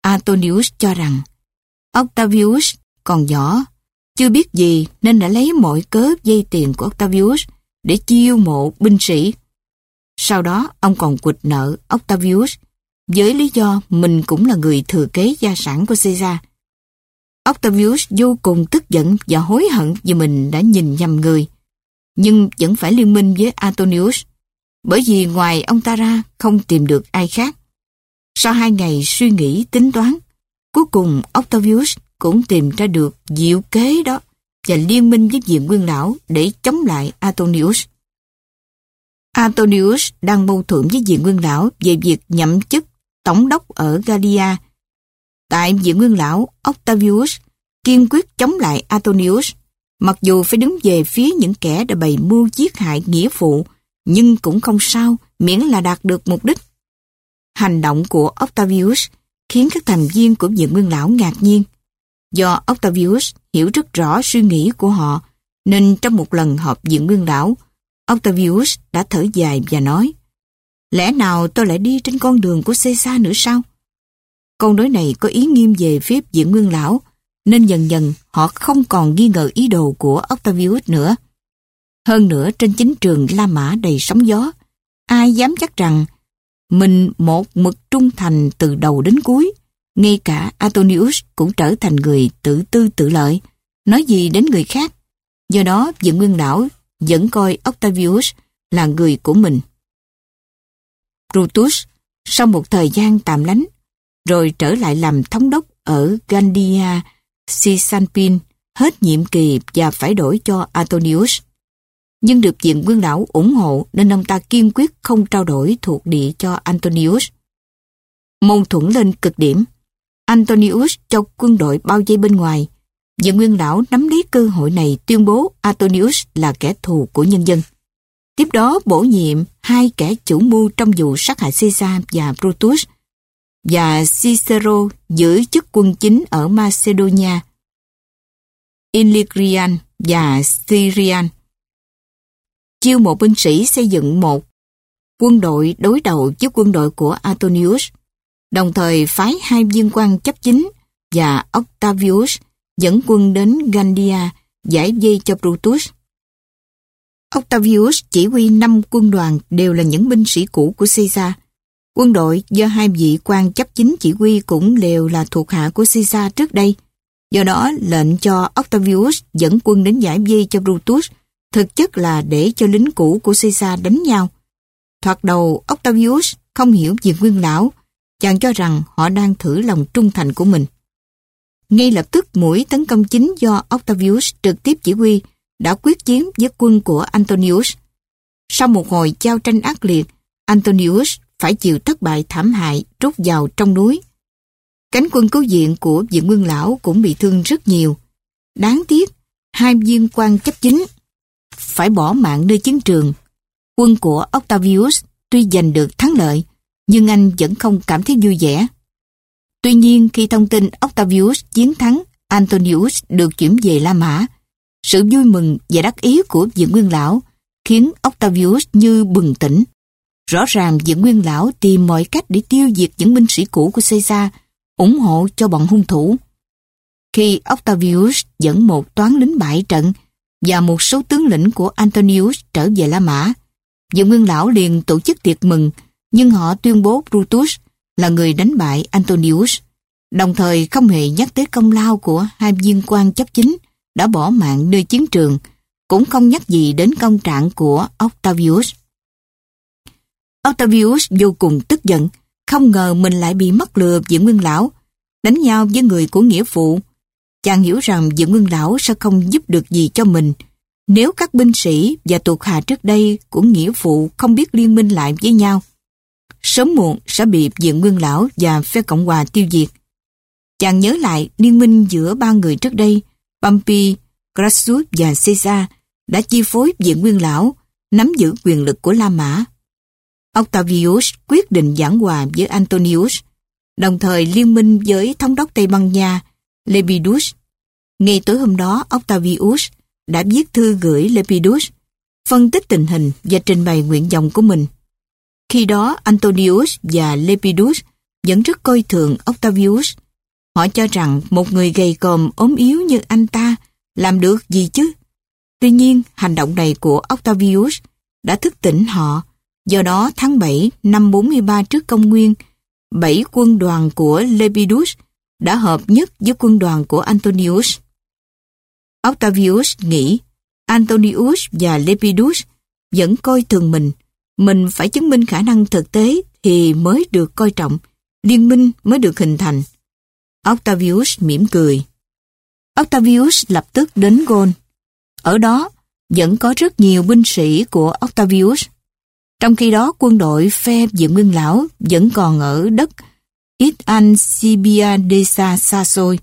Antonius cho rằng Octavius còn nhỏ, chưa biết gì nên đã lấy mọi cớ dây tiền của Octavius để chiêu mộ binh sĩ. Sau đó, ông còn quỵt nợ Octavius với lý do mình cũng là người thừa kế gia sản của Caesar. Octavius vô cùng tức giận và hối hận vì mình đã nhìn nhầm người, nhưng vẫn phải liên minh với Antonius, bởi vì ngoài ông ta ra không tìm được ai khác. Sau hai ngày suy nghĩ tính toán, cuối cùng Octavius cũng tìm ra được diệu kế đó và liên minh với diện nguyên lão để chống lại Antonius. Antonius đang mâu thuẫn với diện nguyên lão về việc nhậm chức tổng đốc ở Gallia. Tại diện nguyên lão, Octavius kiên quyết chống lại Antonius, mặc dù phải đứng về phía những kẻ đã bày mưu giết hại nghĩa phụ, nhưng cũng không sao, miễn là đạt được mục đích. Hành động của Octavius khiến các thành viên của diện nguyên lão ngạc nhiên. Do Octavius hiểu rất rõ suy nghĩ của họ, nên trong một lần họp diện nguyên lão, Octavius đã thở dài và nói Lẽ nào tôi lại đi trên con đường của Caesar nữa sao? Câu nói này có ý nghiêm về phía diện nguyên lão, nên dần dần họ không còn nghi ngờ ý đồ của Octavius nữa. Hơn nữa trên chính trường La Mã đầy sóng gió, ai dám chắc rằng mình một mực trung thành từ đầu đến cuối, ngay cả Antonius cũng trở thành người tự tư tự lợi, nói gì đến người khác. Do đó, dựng nguyên đảo vẫn coi Octavius là người của mình. Brutus, sau một thời gian tạm lánh, rồi trở lại làm thống đốc ở Gandia, Sisanpin hết nhiệm kỳ và phải đổi cho Antonius. Nhưng được diện quân đảo ủng hộ nên ông ta kiên quyết không trao đổi thuộc địa cho Antonius. Mâu thuẫn lên cực điểm. Antonius cho quân đội bao vây bên ngoài. Diện nguyên đảo nắm lấy cơ hội này tuyên bố Antonius là kẻ thù của nhân dân. Tiếp đó bổ nhiệm hai kẻ chủ mưu trong vụ sát hại Caesar và Brutus và Cicero giữ chức quân chính ở Macedonia, Illyrian và Syrian. Chiêu mộ binh sĩ xây dựng một quân đội đối đầu với quân đội của Antonius, đồng thời phái hai viên quan chấp chính và Octavius dẫn quân đến Gandia giải dây cho Brutus. Octavius chỉ huy năm quân đoàn đều là những binh sĩ cũ của Caesar. Quân đội do hai vị quan chấp chính chỉ huy cũng đều là thuộc hạ của Caesar trước đây. Do đó, lệnh cho Octavius dẫn quân đến giải dây cho Brutus thực chất là để cho lính cũ của Caesar đánh nhau. Thoạt đầu, Octavius không hiểu về nguyên lão, chàng cho rằng họ đang thử lòng trung thành của mình. Ngay lập tức mũi tấn công chính do Octavius trực tiếp chỉ huy đã quyết chiến với quân của Antonius. Sau một hồi giao tranh ác liệt, Antonius phải chịu thất bại thảm hại rút vào trong núi. Cánh quân cứu viện của viện nguyên lão cũng bị thương rất nhiều. Đáng tiếc, hai viên quan chấp chính phải bỏ mạng nơi chiến trường. Quân của Octavius tuy giành được thắng lợi, nhưng anh vẫn không cảm thấy vui vẻ. Tuy nhiên, khi thông tin Octavius chiến thắng, Antonius được chuyển về La Mã, sự vui mừng và đắc ý của vị nguyên lão khiến Octavius như bừng tỉnh. Rõ ràng vị nguyên lão tìm mọi cách để tiêu diệt những binh sĩ cũ của Caesar, ủng hộ cho bọn hung thủ. Khi Octavius dẫn một toán lính bại trận và một số tướng lĩnh của Antonius trở về La Mã, Dự nguyên lão liền tổ chức tiệc mừng, nhưng họ tuyên bố Brutus là người đánh bại Antonius, đồng thời không hề nhắc tới công lao của hai viên quan chấp chính đã bỏ mạng nơi chiến trường, cũng không nhắc gì đến công trạng của Octavius. Octavius vô cùng tức giận, không ngờ mình lại bị mất lừa Diện Nguyên Lão, đánh nhau với người của nghĩa phụ. Chàng hiểu rằng Diện Nguyên Lão sẽ không giúp được gì cho mình, nếu các binh sĩ và thuộc hạ trước đây của nghĩa vụ không biết liên minh lại với nhau. Sớm muộn sẽ bị Diện Nguyên Lão và phe Cộng Hòa tiêu diệt. Chàng nhớ lại liên minh giữa ba người trước đây, Pompey, Crassus và Caesar đã chi phối viện nguyên lão, nắm giữ quyền lực của La Mã. Octavius quyết định giảng hòa với Antonius, đồng thời liên minh với thống đốc Tây Ban Nha, Lepidus. Ngay tối hôm đó, Octavius đã viết thư gửi Lepidus, phân tích tình hình và trình bày nguyện vọng của mình. Khi đó, Antonius và Lepidus vẫn rất coi thường Octavius Họ cho rằng một người gầy còm ốm yếu như anh ta làm được gì chứ? Tuy nhiên, hành động này của Octavius đã thức tỉnh họ. Do đó, tháng 7 năm 43 trước công nguyên, bảy quân đoàn của Lepidus đã hợp nhất với quân đoàn của Antonius. Octavius nghĩ Antonius và Lepidus vẫn coi thường mình. Mình phải chứng minh khả năng thực tế thì mới được coi trọng, liên minh mới được hình thành. Octavius mỉm cười. Octavius lập tức đến Gaul. Ở đó, vẫn có rất nhiều binh sĩ của Octavius. Trong khi đó, quân đội phe diện nguyên lão vẫn còn ở đất Ít anh Sibia Desa xa xôi.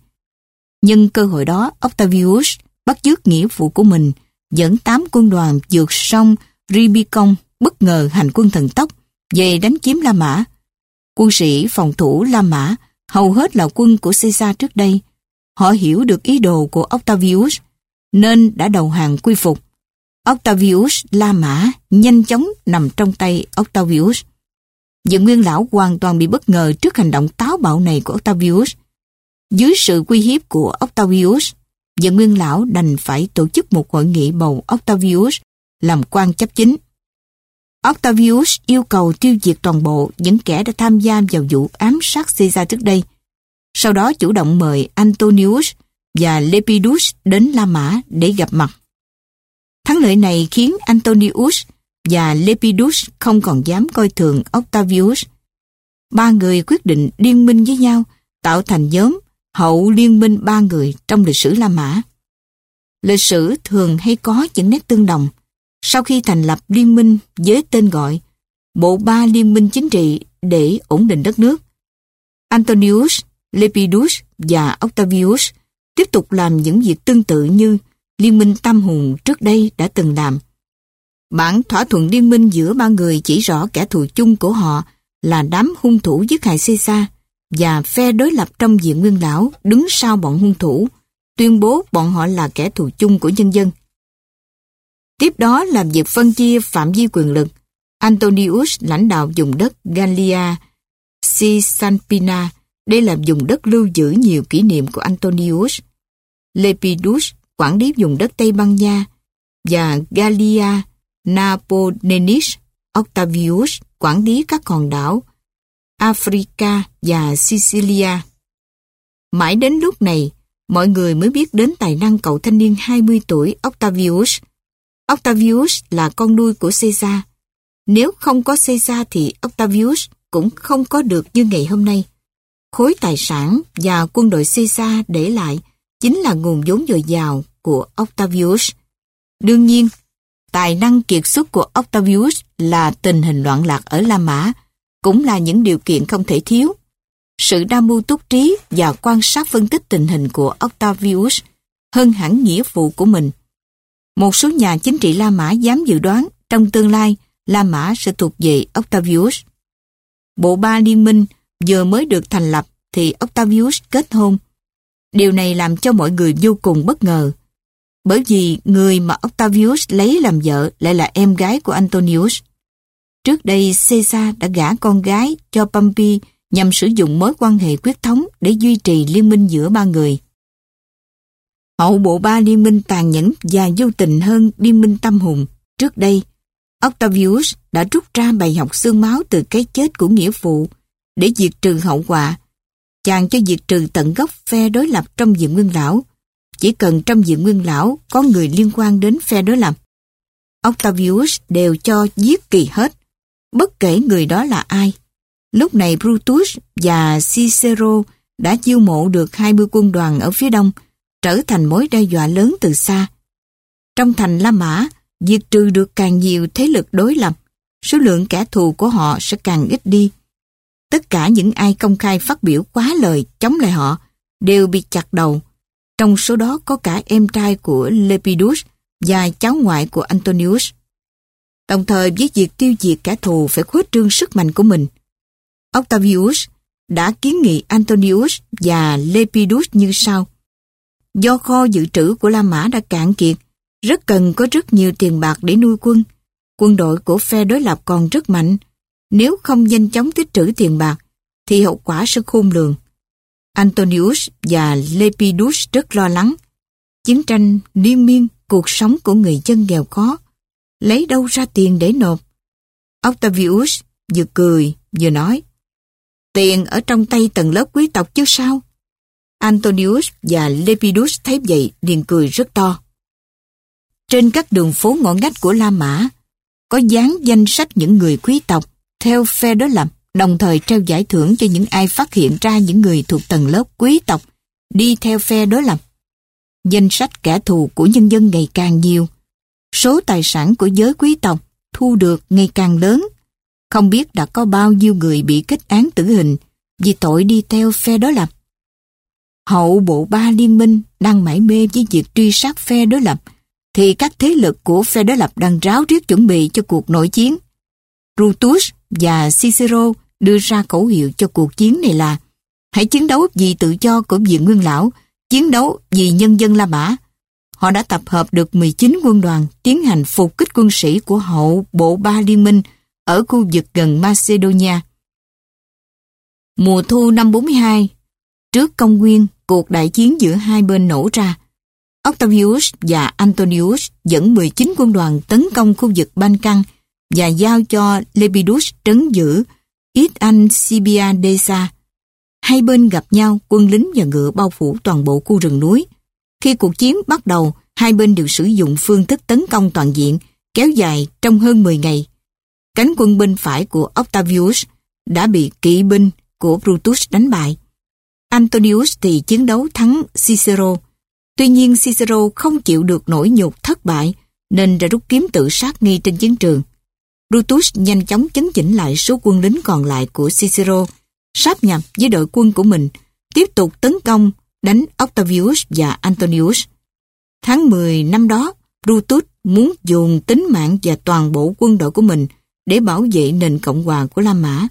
Nhân cơ hội đó, Octavius bắt chước nghĩa vụ của mình, dẫn 8 quân đoàn vượt sông Rubicon bất ngờ hành quân thần tốc về đánh chiếm La Mã. Quân sĩ phòng thủ La Mã hầu hết là quân của Caesar trước đây. Họ hiểu được ý đồ của Octavius, nên đã đầu hàng quy phục. Octavius La Mã nhanh chóng nằm trong tay Octavius. Dự nguyên lão hoàn toàn bị bất ngờ trước hành động táo bạo này của Octavius. Dưới sự uy hiếp của Octavius, Dự nguyên lão đành phải tổ chức một hội nghị bầu Octavius làm quan chấp chính. Octavius yêu cầu tiêu diệt toàn bộ những kẻ đã tham gia vào vụ ám sát Caesar trước đây. Sau đó chủ động mời Antonius và Lepidus đến La Mã để gặp mặt. Thắng lợi này khiến Antonius và Lepidus không còn dám coi thường Octavius. Ba người quyết định liên minh với nhau, tạo thành nhóm hậu liên minh ba người trong lịch sử La Mã. Lịch sử thường hay có những nét tương đồng, sau khi thành lập liên minh với tên gọi Bộ Ba Liên minh Chính trị để ổn định đất nước, Antonius, Lepidus và Octavius tiếp tục làm những việc tương tự như Liên minh Tam Hùng trước đây đã từng làm. Bản thỏa thuận liên minh giữa ba người chỉ rõ kẻ thù chung của họ là đám hung thủ giết hại Caesar và phe đối lập trong diện nguyên lão đứng sau bọn hung thủ, tuyên bố bọn họ là kẻ thù chung của nhân dân. Tiếp đó là việc phân chia phạm vi quyền lực. Antonius lãnh đạo dùng đất Gallia Cisalpina, đây là vùng đất lưu giữ nhiều kỷ niệm của Antonius. Lepidus quản lý vùng đất Tây Ban Nha và Gallia Napoleonis Octavius quản lý các hòn đảo Africa và Sicilia. Mãi đến lúc này, mọi người mới biết đến tài năng cậu thanh niên 20 tuổi Octavius. Octavius là con nuôi của Caesar. Nếu không có Caesar thì Octavius cũng không có được như ngày hôm nay. Khối tài sản và quân đội Caesar để lại chính là nguồn vốn dồi dào của Octavius. Đương nhiên, tài năng kiệt xuất của Octavius là tình hình loạn lạc ở La Mã, cũng là những điều kiện không thể thiếu. Sự đa mưu túc trí và quan sát phân tích tình hình của Octavius hơn hẳn nghĩa vụ của mình. Một số nhà chính trị La Mã dám dự đoán trong tương lai La Mã sẽ thuộc về Octavius. Bộ ba liên minh vừa mới được thành lập thì Octavius kết hôn. Điều này làm cho mọi người vô cùng bất ngờ. Bởi vì người mà Octavius lấy làm vợ lại là em gái của Antonius. Trước đây Caesar đã gả con gái cho Pompey nhằm sử dụng mối quan hệ quyết thống để duy trì liên minh giữa ba người. Hậu bộ ba liên minh tàn nhẫn và vô tình hơn liên minh tâm hùng. Trước đây, Octavius đã rút ra bài học xương máu từ cái chết của nghĩa phụ để diệt trừ hậu quả. Chàng cho diệt trừ tận gốc phe đối lập trong diện nguyên lão. Chỉ cần trong diện nguyên lão có người liên quan đến phe đối lập. Octavius đều cho giết kỳ hết, bất kể người đó là ai. Lúc này Brutus và Cicero đã chiêu mộ được 20 quân đoàn ở phía đông, trở thành mối đe dọa lớn từ xa. Trong thành La Mã, diệt trừ được càng nhiều thế lực đối lập, số lượng kẻ thù của họ sẽ càng ít đi. Tất cả những ai công khai phát biểu quá lời chống lại họ đều bị chặt đầu. Trong số đó có cả em trai của Lepidus và cháu ngoại của Antonius. Đồng thời với việc tiêu diệt kẻ thù phải khuếch trương sức mạnh của mình. Octavius đã kiến nghị Antonius và Lepidus như sau. Do kho dự trữ của La Mã đã cạn kiệt, rất cần có rất nhiều tiền bạc để nuôi quân. Quân đội của phe đối lập còn rất mạnh. Nếu không nhanh chóng tích trữ tiền bạc, thì hậu quả sẽ khôn lường. Antonius và Lepidus rất lo lắng. Chiến tranh liên miên cuộc sống của người dân nghèo khó, lấy đâu ra tiền để nộp. Octavius vừa cười vừa nói, tiền ở trong tay tầng lớp quý tộc chứ sao? Antonius và Lepidus thấy vậy liền cười rất to. Trên các đường phố ngõ ngách của La Mã, có dán danh sách những người quý tộc theo phe đối lập, đồng thời treo giải thưởng cho những ai phát hiện ra những người thuộc tầng lớp quý tộc đi theo phe đối lập. Danh sách kẻ thù của nhân dân ngày càng nhiều. Số tài sản của giới quý tộc thu được ngày càng lớn. Không biết đã có bao nhiêu người bị kết án tử hình vì tội đi theo phe đối lập. Hậu bộ ba liên minh đang mải mê với việc truy sát phe đối lập, thì các thế lực của phe đối lập đang ráo riết chuẩn bị cho cuộc nội chiến. Brutus và Cicero đưa ra khẩu hiệu cho cuộc chiến này là hãy chiến đấu vì tự do của viện nguyên lão, chiến đấu vì nhân dân La Mã. Họ đã tập hợp được 19 quân đoàn tiến hành phục kích quân sĩ của hậu bộ ba liên minh ở khu vực gần Macedonia. Mùa thu năm 42, trước công nguyên, cuộc đại chiến giữa hai bên nổ ra. Octavius và Antonius dẫn 19 quân đoàn tấn công khu vực Ban Căng và giao cho Lepidus trấn giữ ít anh Sibia Desa. Hai bên gặp nhau, quân lính và ngựa bao phủ toàn bộ khu rừng núi. Khi cuộc chiến bắt đầu, hai bên đều sử dụng phương thức tấn công toàn diện, kéo dài trong hơn 10 ngày. Cánh quân bên phải của Octavius đã bị kỵ binh của Brutus đánh bại. Antonius thì chiến đấu thắng Cicero. Tuy nhiên Cicero không chịu được nỗi nhục thất bại nên đã rút kiếm tự sát ngay trên chiến trường. Brutus nhanh chóng chấn chỉnh lại số quân lính còn lại của Cicero. sáp nhập với đội quân của mình, tiếp tục tấn công, đánh Octavius và Antonius. Tháng 10 năm đó, Brutus muốn dùng tính mạng và toàn bộ quân đội của mình để bảo vệ nền Cộng hòa của La Mã,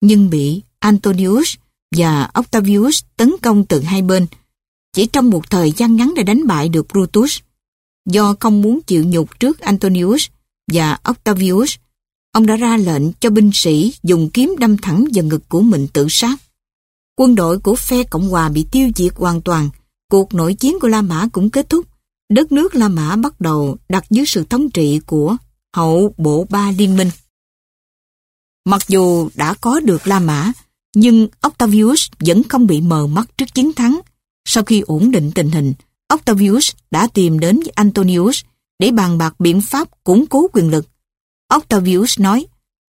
nhưng bị Antonius và Octavius tấn công từ hai bên. Chỉ trong một thời gian ngắn đã đánh bại được Brutus. Do không muốn chịu nhục trước Antonius và Octavius, ông đã ra lệnh cho binh sĩ dùng kiếm đâm thẳng vào ngực của mình tự sát. Quân đội của phe Cộng hòa bị tiêu diệt hoàn toàn, cuộc nội chiến của La Mã cũng kết thúc. Đất nước La Mã bắt đầu đặt dưới sự thống trị của hậu bộ ba liên minh. Mặc dù đã có được La Mã, nhưng Octavius vẫn không bị mờ mắt trước chiến thắng. Sau khi ổn định tình hình, Octavius đã tìm đến với Antonius để bàn bạc biện pháp củng cố quyền lực. Octavius nói,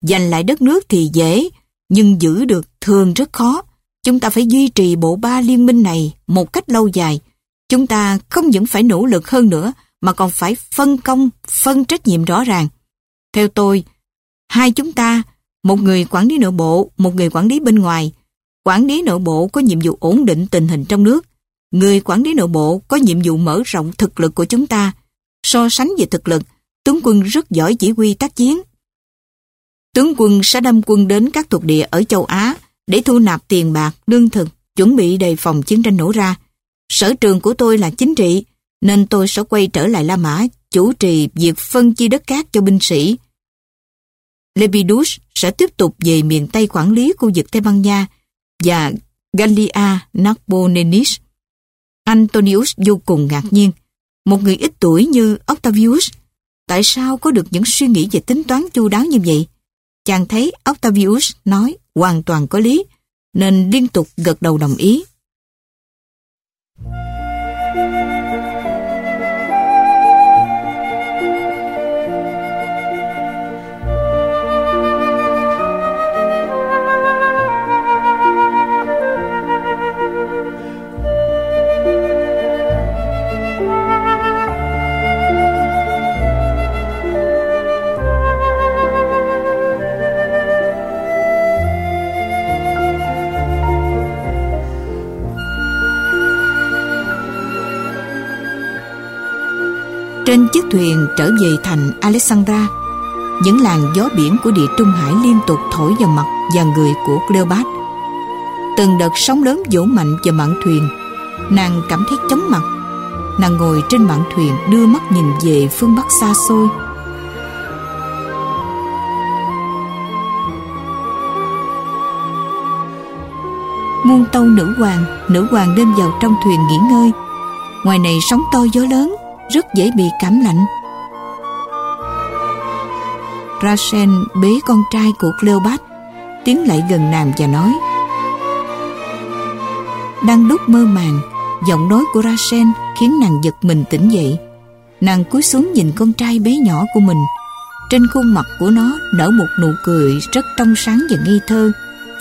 giành lại đất nước thì dễ, nhưng giữ được thường rất khó. Chúng ta phải duy trì bộ ba liên minh này một cách lâu dài. Chúng ta không những phải nỗ lực hơn nữa, mà còn phải phân công, phân trách nhiệm rõ ràng. Theo tôi, hai chúng ta một người quản lý nội bộ, một người quản lý bên ngoài. Quản lý nội bộ có nhiệm vụ ổn định tình hình trong nước. Người quản lý nội bộ có nhiệm vụ mở rộng thực lực của chúng ta. So sánh về thực lực, tướng quân rất giỏi chỉ huy tác chiến. Tướng quân sẽ đâm quân đến các thuộc địa ở châu Á để thu nạp tiền bạc, lương thực, chuẩn bị đề phòng chiến tranh nổ ra. Sở trường của tôi là chính trị, nên tôi sẽ quay trở lại La Mã chủ trì việc phân chia đất cát cho binh sĩ, Lepidus sẽ tiếp tục về miền Tây quản lý khu vực Tây Ban Nha và Gallia Narbonensis. Antonius vô cùng ngạc nhiên. Một người ít tuổi như Octavius, tại sao có được những suy nghĩ về tính toán chu đáo như vậy? Chàng thấy Octavius nói hoàn toàn có lý, nên liên tục gật đầu đồng ý. Thuyền trở về thành Alexandra, những làn gió biển của địa Trung Hải liên tục thổi vào mặt và người của Cleopat. Từng đợt sóng lớn vỗ mạnh vào mạn thuyền, nàng cảm thấy chóng mặt. Nàng ngồi trên mạn thuyền đưa mắt nhìn về phương Bắc xa xôi. Muôn tâu nữ hoàng, nữ hoàng đêm vào trong thuyền nghỉ ngơi. Ngoài này sóng to gió lớn, rất dễ bị cảm lạnh. Rasen bế con trai của Cleopat, tiến lại gần nàng và nói, Đang lúc mơ màng, Giọng nói của Rasen khiến nàng giật mình tỉnh dậy. Nàng cúi xuống nhìn con trai bé nhỏ của mình. Trên khuôn mặt của nó nở một nụ cười rất trong sáng và nghi thơ,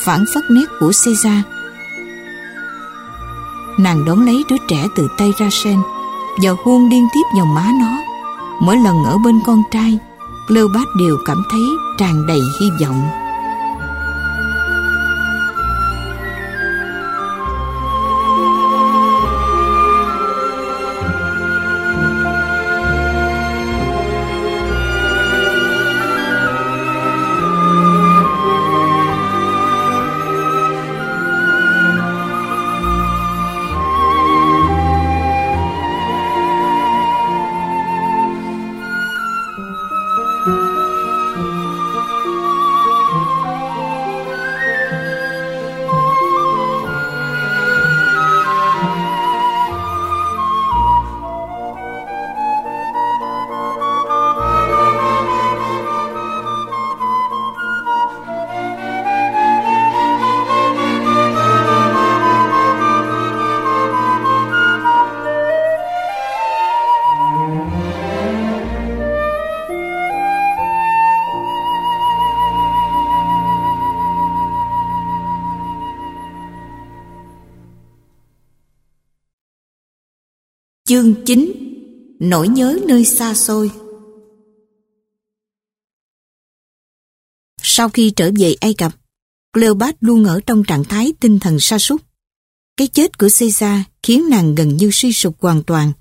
Phản phất nét của Caesar. Nàng đón lấy đứa trẻ từ tay Rasen và hôn liên tiếp vào má nó. Mỗi lần ở bên con trai, Cleopat đều cảm thấy tràn đầy hy vọng. Chương 9 Nỗi nhớ nơi xa xôi Sau khi trở về Ai Cập, Cleopat luôn ở trong trạng thái tinh thần sa sút. Cái chết của Caesar khiến nàng gần như suy sụp hoàn toàn.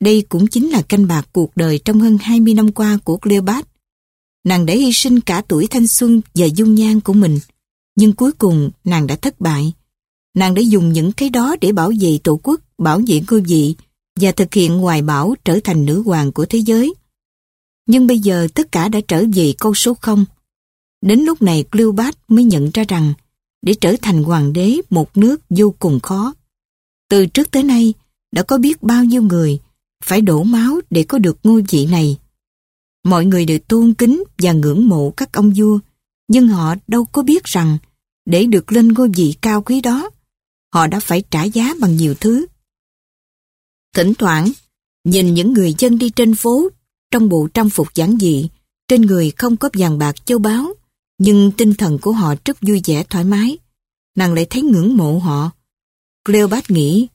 Đây cũng chính là canh bạc cuộc đời trong hơn 20 năm qua của Cleopat. Nàng đã hy sinh cả tuổi thanh xuân và dung nhan của mình, nhưng cuối cùng nàng đã thất bại. Nàng đã dùng những cái đó để bảo vệ tổ quốc, bảo vệ ngôi vị và thực hiện hoài bảo trở thành nữ hoàng của thế giới. Nhưng bây giờ tất cả đã trở về câu số không. Đến lúc này Cleopat mới nhận ra rằng để trở thành hoàng đế một nước vô cùng khó. Từ trước tới nay đã có biết bao nhiêu người phải đổ máu để có được ngôi vị này. Mọi người đều tôn kính và ngưỡng mộ các ông vua, nhưng họ đâu có biết rằng để được lên ngôi vị cao quý đó, họ đã phải trả giá bằng nhiều thứ. Thỉnh thoảng, nhìn những người dân đi trên phố trong bộ trang phục giản dị, trên người không có vàng bạc châu báu, nhưng tinh thần của họ rất vui vẻ thoải mái. Nàng lại thấy ngưỡng mộ họ. Cleopat nghĩ,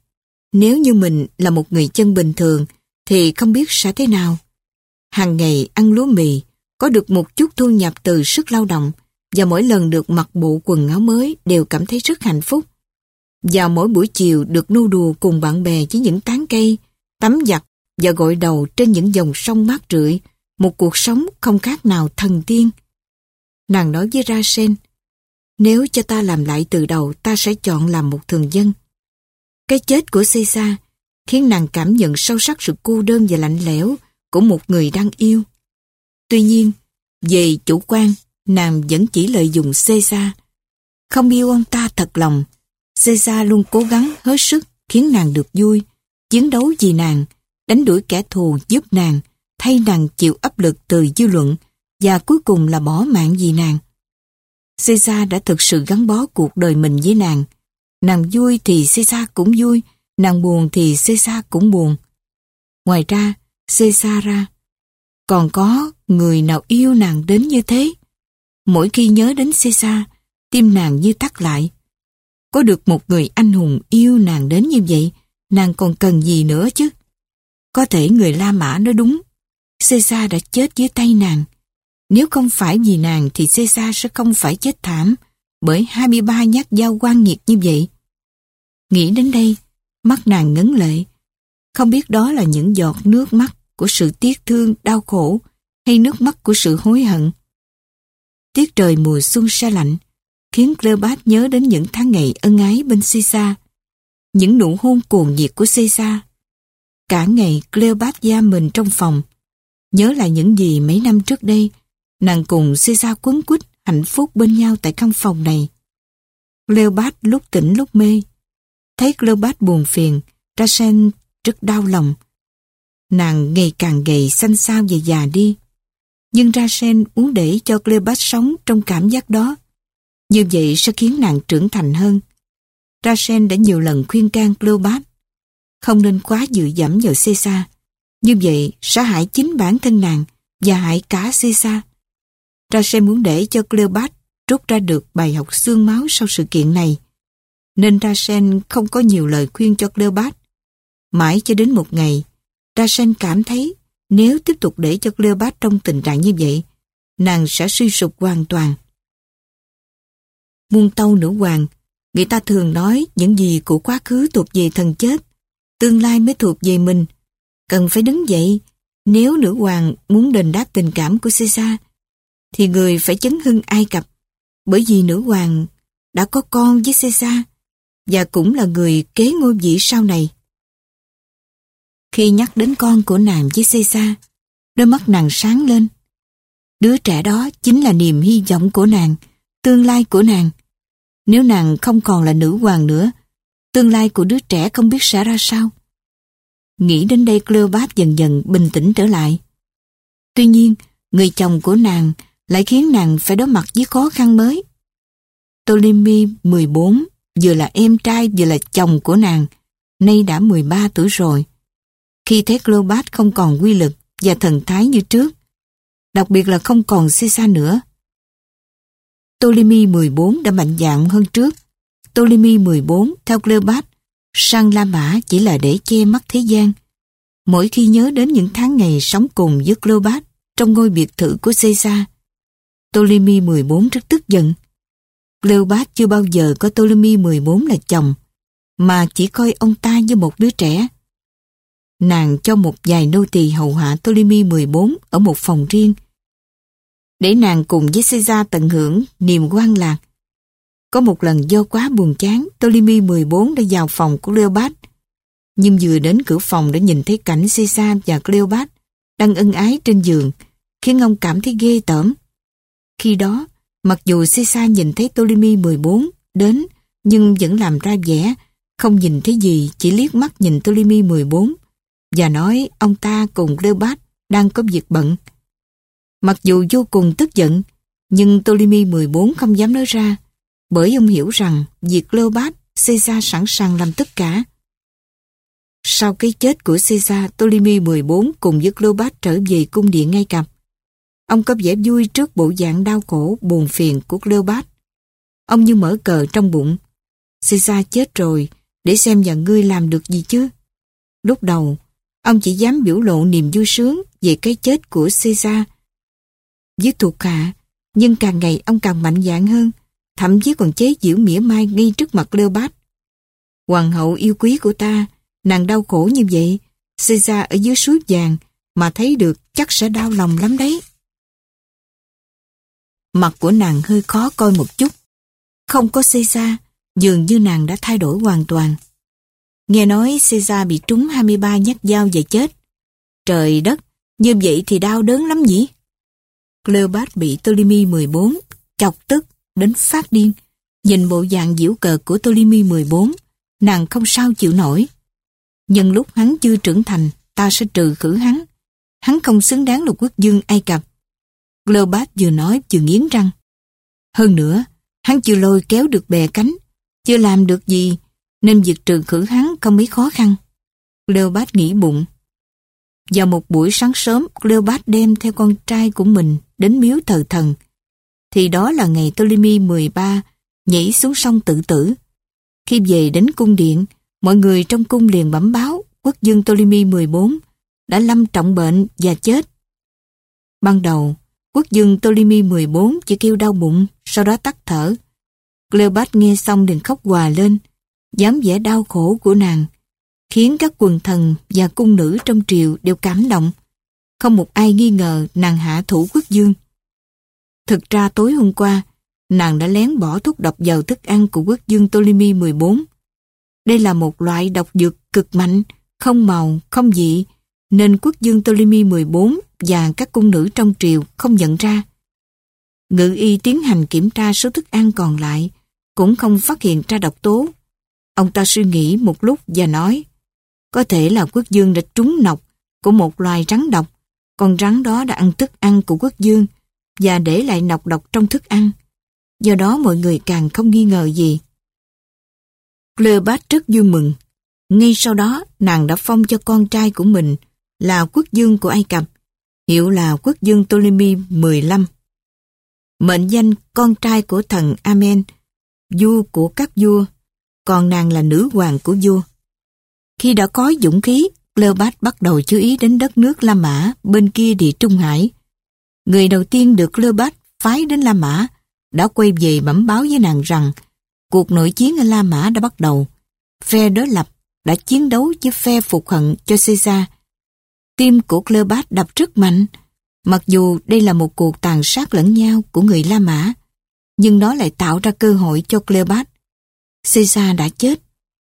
nếu như mình là một người chân bình thường, thì không biết sẽ thế nào. Hàng ngày ăn lúa mì, có được một chút thu nhập từ sức lao động, và mỗi lần được mặc bộ quần áo mới đều cảm thấy rất hạnh phúc. Vào mỗi buổi chiều được nô đùa cùng bạn bè với những tán cây, tắm giặt và gội đầu trên những dòng sông mát rượi, một cuộc sống không khác nào thần tiên. Nàng nói với Rasen, nếu cho ta làm lại từ đầu ta sẽ chọn làm một thường dân. Cái chết của Caesar khiến nàng cảm nhận sâu sắc sự cô đơn và lạnh lẽo của một người đang yêu. Tuy nhiên, về chủ quan, nàng vẫn chỉ lợi dụng Caesar. Không yêu ông ta thật lòng, Caesar luôn cố gắng hết sức khiến nàng được vui, chiến đấu vì nàng, đánh đuổi kẻ thù giúp nàng, thay nàng chịu áp lực từ dư luận và cuối cùng là bỏ mạng vì nàng. Caesar đã thực sự gắn bó cuộc đời mình với nàng. Nàng vui thì Caesar cũng vui, nàng buồn thì Caesar cũng buồn. Ngoài ra, Caesar ra, còn có người nào yêu nàng đến như thế? Mỗi khi nhớ đến Caesar, tim nàng như tắt lại. Có được một người anh hùng yêu nàng đến như vậy, nàng còn cần gì nữa chứ? Có thể người La Mã nói đúng, Caesar đã chết dưới tay nàng. Nếu không phải vì nàng thì Caesar sẽ không phải chết thảm bởi 23 nhát dao quan nghiệt như vậy. Nghĩ đến đây, mắt nàng ngấn lệ. Không biết đó là những giọt nước mắt của sự tiếc thương, đau khổ hay nước mắt của sự hối hận. Tiết trời mùa xuân xa lạnh khiến Cleopat nhớ đến những tháng ngày ân ái bên Caesar, những nụ hôn cuồng nhiệt của Caesar. Cả ngày Cleopat giam mình trong phòng, nhớ lại những gì mấy năm trước đây Nàng cùng Caesar quấn quýt hạnh phúc bên nhau tại căn phòng này. Cleopat lúc tỉnh lúc mê. Thấy Cleopat buồn phiền, Rasen rất đau lòng. Nàng ngày càng gầy xanh xao và già đi. Nhưng Rasen muốn để cho Cleopat sống trong cảm giác đó. Như vậy sẽ khiến nàng trưởng thành hơn. Rachel đã nhiều lần khuyên can Cleopat không nên quá dự dẫm vào Caesar. Như vậy sẽ hại chính bản thân nàng và hại cả Caesar. Rachel muốn để cho Cleopat rút ra được bài học xương máu sau sự kiện này. Nên Rachel không có nhiều lời khuyên cho Cleopat. Mãi cho đến một ngày, Rachel cảm thấy nếu tiếp tục để cho Cleopat trong tình trạng như vậy, nàng sẽ suy sụp hoàn toàn. Muôn tâu nữ hoàng, người ta thường nói những gì của quá khứ thuộc về thần chết, tương lai mới thuộc về mình. Cần phải đứng dậy, nếu nữ hoàng muốn đền đáp tình cảm của Caesar, thì người phải chấn hưng Ai Cập bởi vì nữ hoàng đã có con với Caesar và cũng là người kế ngôi vị sau này. Khi nhắc đến con của nàng với Caesar, đôi mắt nàng sáng lên. Đứa trẻ đó chính là niềm hy vọng của nàng, tương lai của nàng. Nếu nàng không còn là nữ hoàng nữa, tương lai của đứa trẻ không biết sẽ ra sao. Nghĩ đến đây Cleopat dần dần bình tĩnh trở lại. Tuy nhiên, người chồng của nàng lại khiến nàng phải đối mặt với khó khăn mới. Ptolemy 14 vừa là em trai vừa là chồng của nàng, nay đã 13 tuổi rồi. Khi thấy Cleopat không còn quy lực và thần thái như trước, đặc biệt là không còn Caesar nữa. Ptolemy 14 đã mạnh dạn hơn trước. Ptolemy 14 theo Cleopat sang La Mã chỉ là để che mắt thế gian. Mỗi khi nhớ đến những tháng ngày sống cùng với Cleopat trong ngôi biệt thự của Caesar, Ptolemy 14 rất tức giận. Cleopat chưa bao giờ có Ptolemy 14 là chồng, mà chỉ coi ông ta như một đứa trẻ. Nàng cho một vài nô tỳ hầu hạ Ptolemy 14 ở một phòng riêng, để nàng cùng với Caesar tận hưởng niềm quan lạc. Có một lần do quá buồn chán, Ptolemy 14 đã vào phòng của Cleopat, nhưng vừa đến cửa phòng đã nhìn thấy cảnh Caesar và Cleopat đang ân ái trên giường, khiến ông cảm thấy ghê tởm. Khi đó, mặc dù Caesar nhìn thấy Ptolemy 14 đến, nhưng vẫn làm ra vẻ, không nhìn thấy gì, chỉ liếc mắt nhìn Ptolemy 14 và nói ông ta cùng Cleopat đang có việc bận. Mặc dù vô cùng tức giận, nhưng Ptolemy 14 không dám nói ra, bởi ông hiểu rằng việc Cleopat, Caesar sẵn sàng làm tất cả. Sau cái chết của Caesar, Ptolemy 14 cùng với Cleopat trở về cung điện ngay cặp. Ông có vẻ vui trước bộ dạng đau khổ, buồn phiền của Cleopat. Ông như mở cờ trong bụng. Caesar chết rồi, để xem nhà ngươi làm được gì chứ. Lúc đầu, ông chỉ dám biểu lộ niềm vui sướng về cái chết của Caesar. Với thuộc hạ, nhưng càng ngày ông càng mạnh dạn hơn, thậm chí còn chế giễu mỉa mai ngay trước mặt Cleopat. Hoàng hậu yêu quý của ta, nàng đau khổ như vậy, Caesar ở dưới suối vàng mà thấy được chắc sẽ đau lòng lắm đấy. Mặt của nàng hơi khó coi một chút. Không có Caesar, dường như nàng đã thay đổi hoàn toàn. Nghe nói Caesar bị trúng 23 nhát dao và chết. Trời đất, như vậy thì đau đớn lắm nhỉ? Cleopat bị Ptolemy 14 chọc tức đến phát điên. Nhìn bộ dạng diễu cợt của Ptolemy 14, nàng không sao chịu nổi. Nhân lúc hắn chưa trưởng thành, ta sẽ trừ khử hắn. Hắn không xứng đáng là quốc dương Ai Cập. Cleopat vừa nói vừa nghiến răng. Hơn nữa, hắn chưa lôi kéo được bè cánh, chưa làm được gì, nên việc trừ khử hắn không mấy khó khăn. Cleopat nghĩ bụng. Vào một buổi sáng sớm, Cleopat đem theo con trai của mình đến miếu thờ thần. Thì đó là ngày Ptolemy 13 nhảy xuống sông tự tử. Khi về đến cung điện, mọi người trong cung liền bẩm báo quốc dương Ptolemy 14 đã lâm trọng bệnh và chết. Ban đầu, quốc dương Ptolemy 14 chỉ kêu đau bụng, sau đó tắt thở. Cleopat nghe xong liền khóc hòa lên, dám vẻ đau khổ của nàng, khiến các quần thần và cung nữ trong triều đều cảm động. Không một ai nghi ngờ nàng hạ thủ quốc dương. Thực ra tối hôm qua, nàng đã lén bỏ thuốc độc vào thức ăn của quốc dương Ptolemy 14. Đây là một loại độc dược cực mạnh, không màu, không vị, nên quốc dương Ptolemy 14 và các cung nữ trong triều không nhận ra. Ngự y tiến hành kiểm tra số thức ăn còn lại, cũng không phát hiện ra độc tố. Ông ta suy nghĩ một lúc và nói, có thể là quốc dương đã trúng nọc của một loài rắn độc, con rắn đó đã ăn thức ăn của quốc dương và để lại nọc độc trong thức ăn. Do đó mọi người càng không nghi ngờ gì. Cleopat rất vui mừng. Ngay sau đó, nàng đã phong cho con trai của mình là quốc dương của Ai Cập, hiệu là quốc dương Ptolemy 15. Mệnh danh con trai của thần Amen, vua của các vua, còn nàng là nữ hoàng của vua. Khi đã có dũng khí, Cleopat bắt đầu chú ý đến đất nước La Mã bên kia địa Trung Hải. Người đầu tiên được Cleopat phái đến La Mã đã quay về bẩm báo với nàng rằng cuộc nội chiến ở La Mã đã bắt đầu. Phe đối lập đã chiến đấu với phe phục hận cho Caesar. Tim của Cleopat đập rất mạnh, mặc dù đây là một cuộc tàn sát lẫn nhau của người La Mã, nhưng nó lại tạo ra cơ hội cho Cleopat. Caesar đã chết,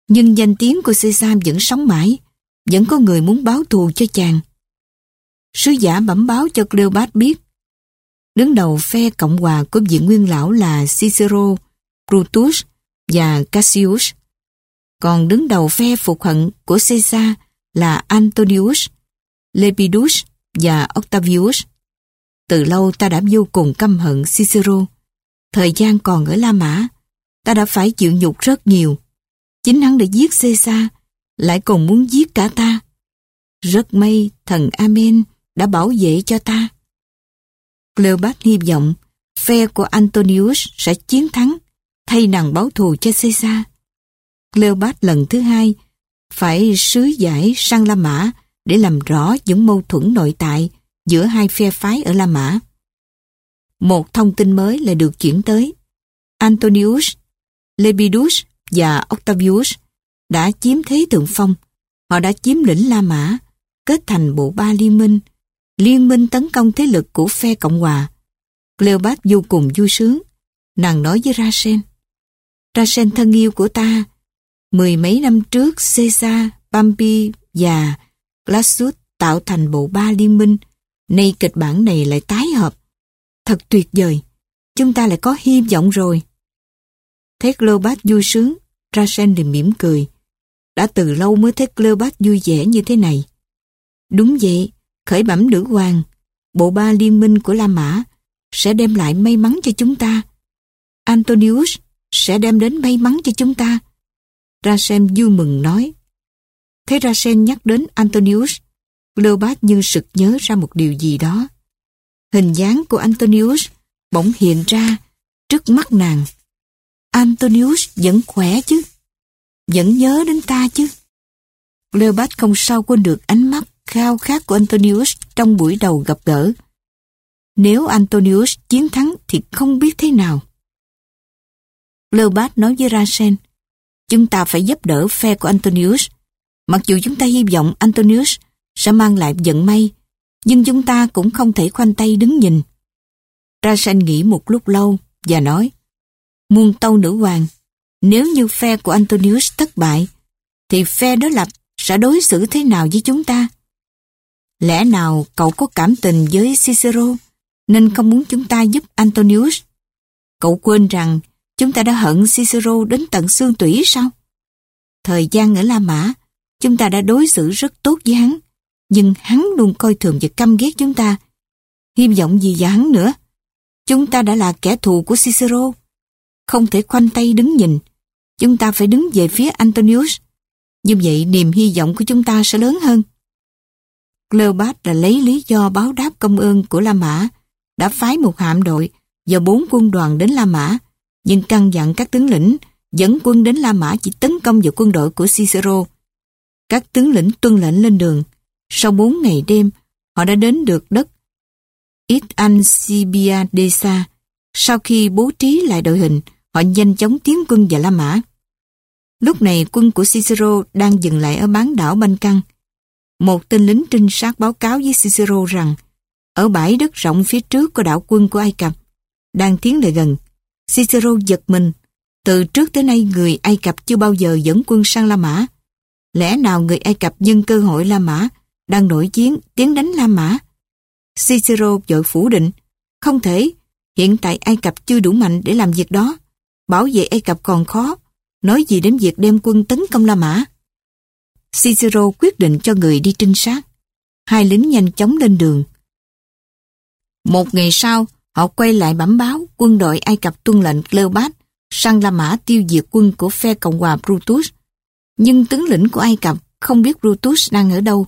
nhưng danh tiếng của Caesar vẫn sống mãi, vẫn có người muốn báo thù cho chàng. Sứ giả bẩm báo cho Cleopat biết, đứng đầu phe Cộng hòa của vị nguyên lão là Cicero, Brutus và Cassius, còn đứng đầu phe phục hận của Caesar là Antonius, Lepidus và Octavius. Từ lâu ta đã vô cùng căm hận Cicero. Thời gian còn ở La Mã, ta đã phải chịu nhục rất nhiều. Chính hắn đã giết Caesar, lại còn muốn giết cả ta. Rất may thần Amen đã bảo vệ cho ta. Cleopat hy vọng phe của Antonius sẽ chiến thắng thay nàng báo thù cho Caesar. Cleopat lần thứ hai phải sứ giải sang La Mã để làm rõ những mâu thuẫn nội tại giữa hai phe phái ở La Mã. Một thông tin mới lại được chuyển tới. Antonius, Lepidus và Octavius đã chiếm thế thượng phong. Họ đã chiếm lĩnh La Mã, kết thành bộ ba liên minh, liên minh tấn công thế lực của phe Cộng hòa. Cleopat vô cùng vui sướng. Nàng nói với Rasen, Rasen thân yêu của ta, mười mấy năm trước Caesar, Pompey và Glasus tạo thành bộ ba liên minh, nay kịch bản này lại tái hợp. Thật tuyệt vời, chúng ta lại có hy vọng rồi. Thấy Cleopat vui sướng, Rasen liền mỉm cười. Đã từ lâu mới thấy Cleopat vui vẻ như thế này. Đúng vậy, khởi bẩm nữ hoàng, bộ ba liên minh của La Mã sẽ đem lại may mắn cho chúng ta. Antonius sẽ đem đến may mắn cho chúng ta. Rasen vui mừng nói. Thấy Rasen nhắc đến Antonius, Cleopat như sực nhớ ra một điều gì đó. Hình dáng của Antonius bỗng hiện ra trước mắt nàng. Antonius vẫn khỏe chứ, vẫn nhớ đến ta chứ. Cleopat không sao quên được ánh mắt khao khát của Antonius trong buổi đầu gặp gỡ. Nếu Antonius chiến thắng thì không biết thế nào. Cleopat nói với Rasen, chúng ta phải giúp đỡ phe của Antonius. Mặc dù chúng ta hy vọng Antonius sẽ mang lại vận may, nhưng chúng ta cũng không thể khoanh tay đứng nhìn. Rasen nghĩ một lúc lâu và nói, muôn tâu nữ hoàng, nếu như phe của Antonius thất bại, thì phe đối lập sẽ đối xử thế nào với chúng ta? Lẽ nào cậu có cảm tình với Cicero nên không muốn chúng ta giúp Antonius? Cậu quên rằng chúng ta đã hận Cicero đến tận xương tủy sao? Thời gian ở La Mã, chúng ta đã đối xử rất tốt với hắn, nhưng hắn luôn coi thường và căm ghét chúng ta. Hy vọng gì vào hắn nữa? Chúng ta đã là kẻ thù của Cicero. Không thể khoanh tay đứng nhìn. Chúng ta phải đứng về phía Antonius. Như vậy niềm hy vọng của chúng ta sẽ lớn hơn. Cleopat đã lấy lý do báo đáp công ơn của La Mã, đã phái một hạm đội và bốn quân đoàn đến La Mã, nhưng căn dặn các tướng lĩnh dẫn quân đến La Mã chỉ tấn công vào quân đội của Cicero. Các tướng lĩnh tuân lệnh lên đường. Sau bốn ngày đêm, họ đã đến được đất Ít Ancibiadesa. Sau khi bố trí lại đội hình, họ nhanh chóng tiến quân vào La Mã. Lúc này quân của Cicero đang dừng lại ở bán đảo Banh Căng. Một tên lính trinh sát báo cáo với Cicero rằng ở bãi đất rộng phía trước của đảo quân của Ai Cập đang tiến lại gần. Cicero giật mình. Từ trước tới nay người Ai Cập chưa bao giờ dẫn quân sang La Mã. Lẽ nào người Ai Cập nhân cơ hội La Mã đang nổi chiến tiến đánh La Mã? Cicero vội phủ định. Không thể, hiện tại Ai Cập chưa đủ mạnh để làm việc đó. Bảo vệ Ai Cập còn khó, nói gì đến việc đem quân tấn công La Mã. Cicero quyết định cho người đi trinh sát. Hai lính nhanh chóng lên đường. Một ngày sau, họ quay lại bẩm báo quân đội Ai Cập tuân lệnh Cleopat sang La Mã tiêu diệt quân của phe Cộng hòa Brutus. Nhưng tướng lĩnh của Ai Cập không biết Brutus đang ở đâu.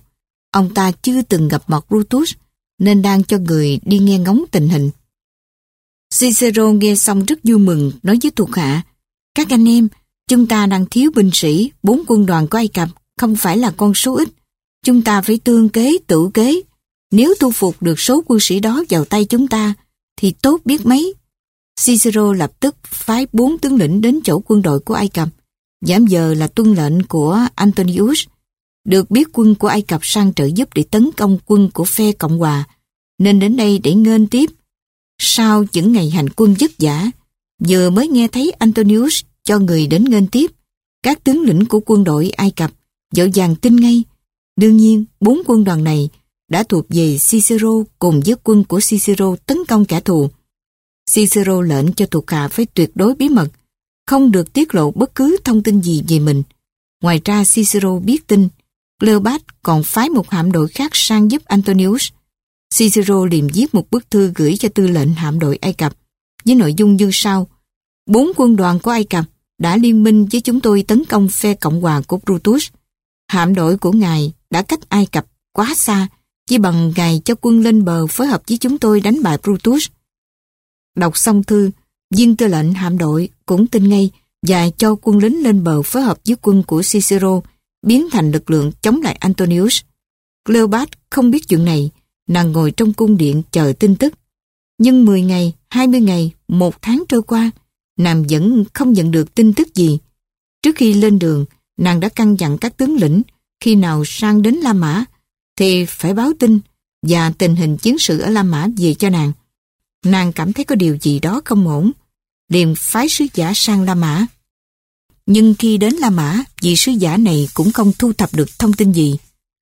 Ông ta chưa từng gặp mặt Brutus nên đang cho người đi nghe ngóng tình hình. Cicero nghe xong rất vui mừng nói với thuộc hạ Các anh em, chúng ta đang thiếu binh sĩ, bốn quân đoàn của Ai Cập không phải là con số ít. Chúng ta phải tương kế, tự kế. Nếu thu phục được số quân sĩ đó vào tay chúng ta, thì tốt biết mấy. Cicero lập tức phái bốn tướng lĩnh đến chỗ quân đội của Ai Cập. Giảm giờ là tuân lệnh của Antonius. Được biết quân của Ai Cập sang trợ giúp để tấn công quân của phe Cộng Hòa, nên đến đây để ngên tiếp. Sau những ngày hành quân vất vả, vừa mới nghe thấy Antonius cho người đến nghênh tiếp. Các tướng lĩnh của quân đội Ai Cập dội dàng tin ngay. Đương nhiên, bốn quân đoàn này đã thuộc về Cicero cùng với quân của Cicero tấn công kẻ thù. Cicero lệnh cho thuộc hạ phải tuyệt đối bí mật, không được tiết lộ bất cứ thông tin gì về mình. Ngoài ra Cicero biết tin, Cleopat còn phái một hạm đội khác sang giúp Antonius. Cicero liền viết một bức thư gửi cho tư lệnh hạm đội Ai Cập với nội dung như sau. Bốn quân đoàn của Ai Cập đã liên minh với chúng tôi tấn công phe Cộng hòa của Brutus. Hạm đội của ngài đã cách Ai Cập quá xa, chỉ bằng ngài cho quân lên bờ phối hợp với chúng tôi đánh bại Brutus. Đọc xong thư, viên tư lệnh hạm đội cũng tin ngay và cho quân lính lên bờ phối hợp với quân của Cicero biến thành lực lượng chống lại Antonius. Cleopat không biết chuyện này, nàng ngồi trong cung điện chờ tin tức. Nhưng 10 ngày, 20 ngày, một tháng trôi qua, nàng vẫn không nhận được tin tức gì. Trước khi lên đường, nàng đã căn dặn các tướng lĩnh khi nào sang đến La Mã thì phải báo tin và tình hình chiến sự ở La Mã về cho nàng. Nàng cảm thấy có điều gì đó không ổn, liền phái sứ giả sang La Mã. Nhưng khi đến La Mã, vị sứ giả này cũng không thu thập được thông tin gì.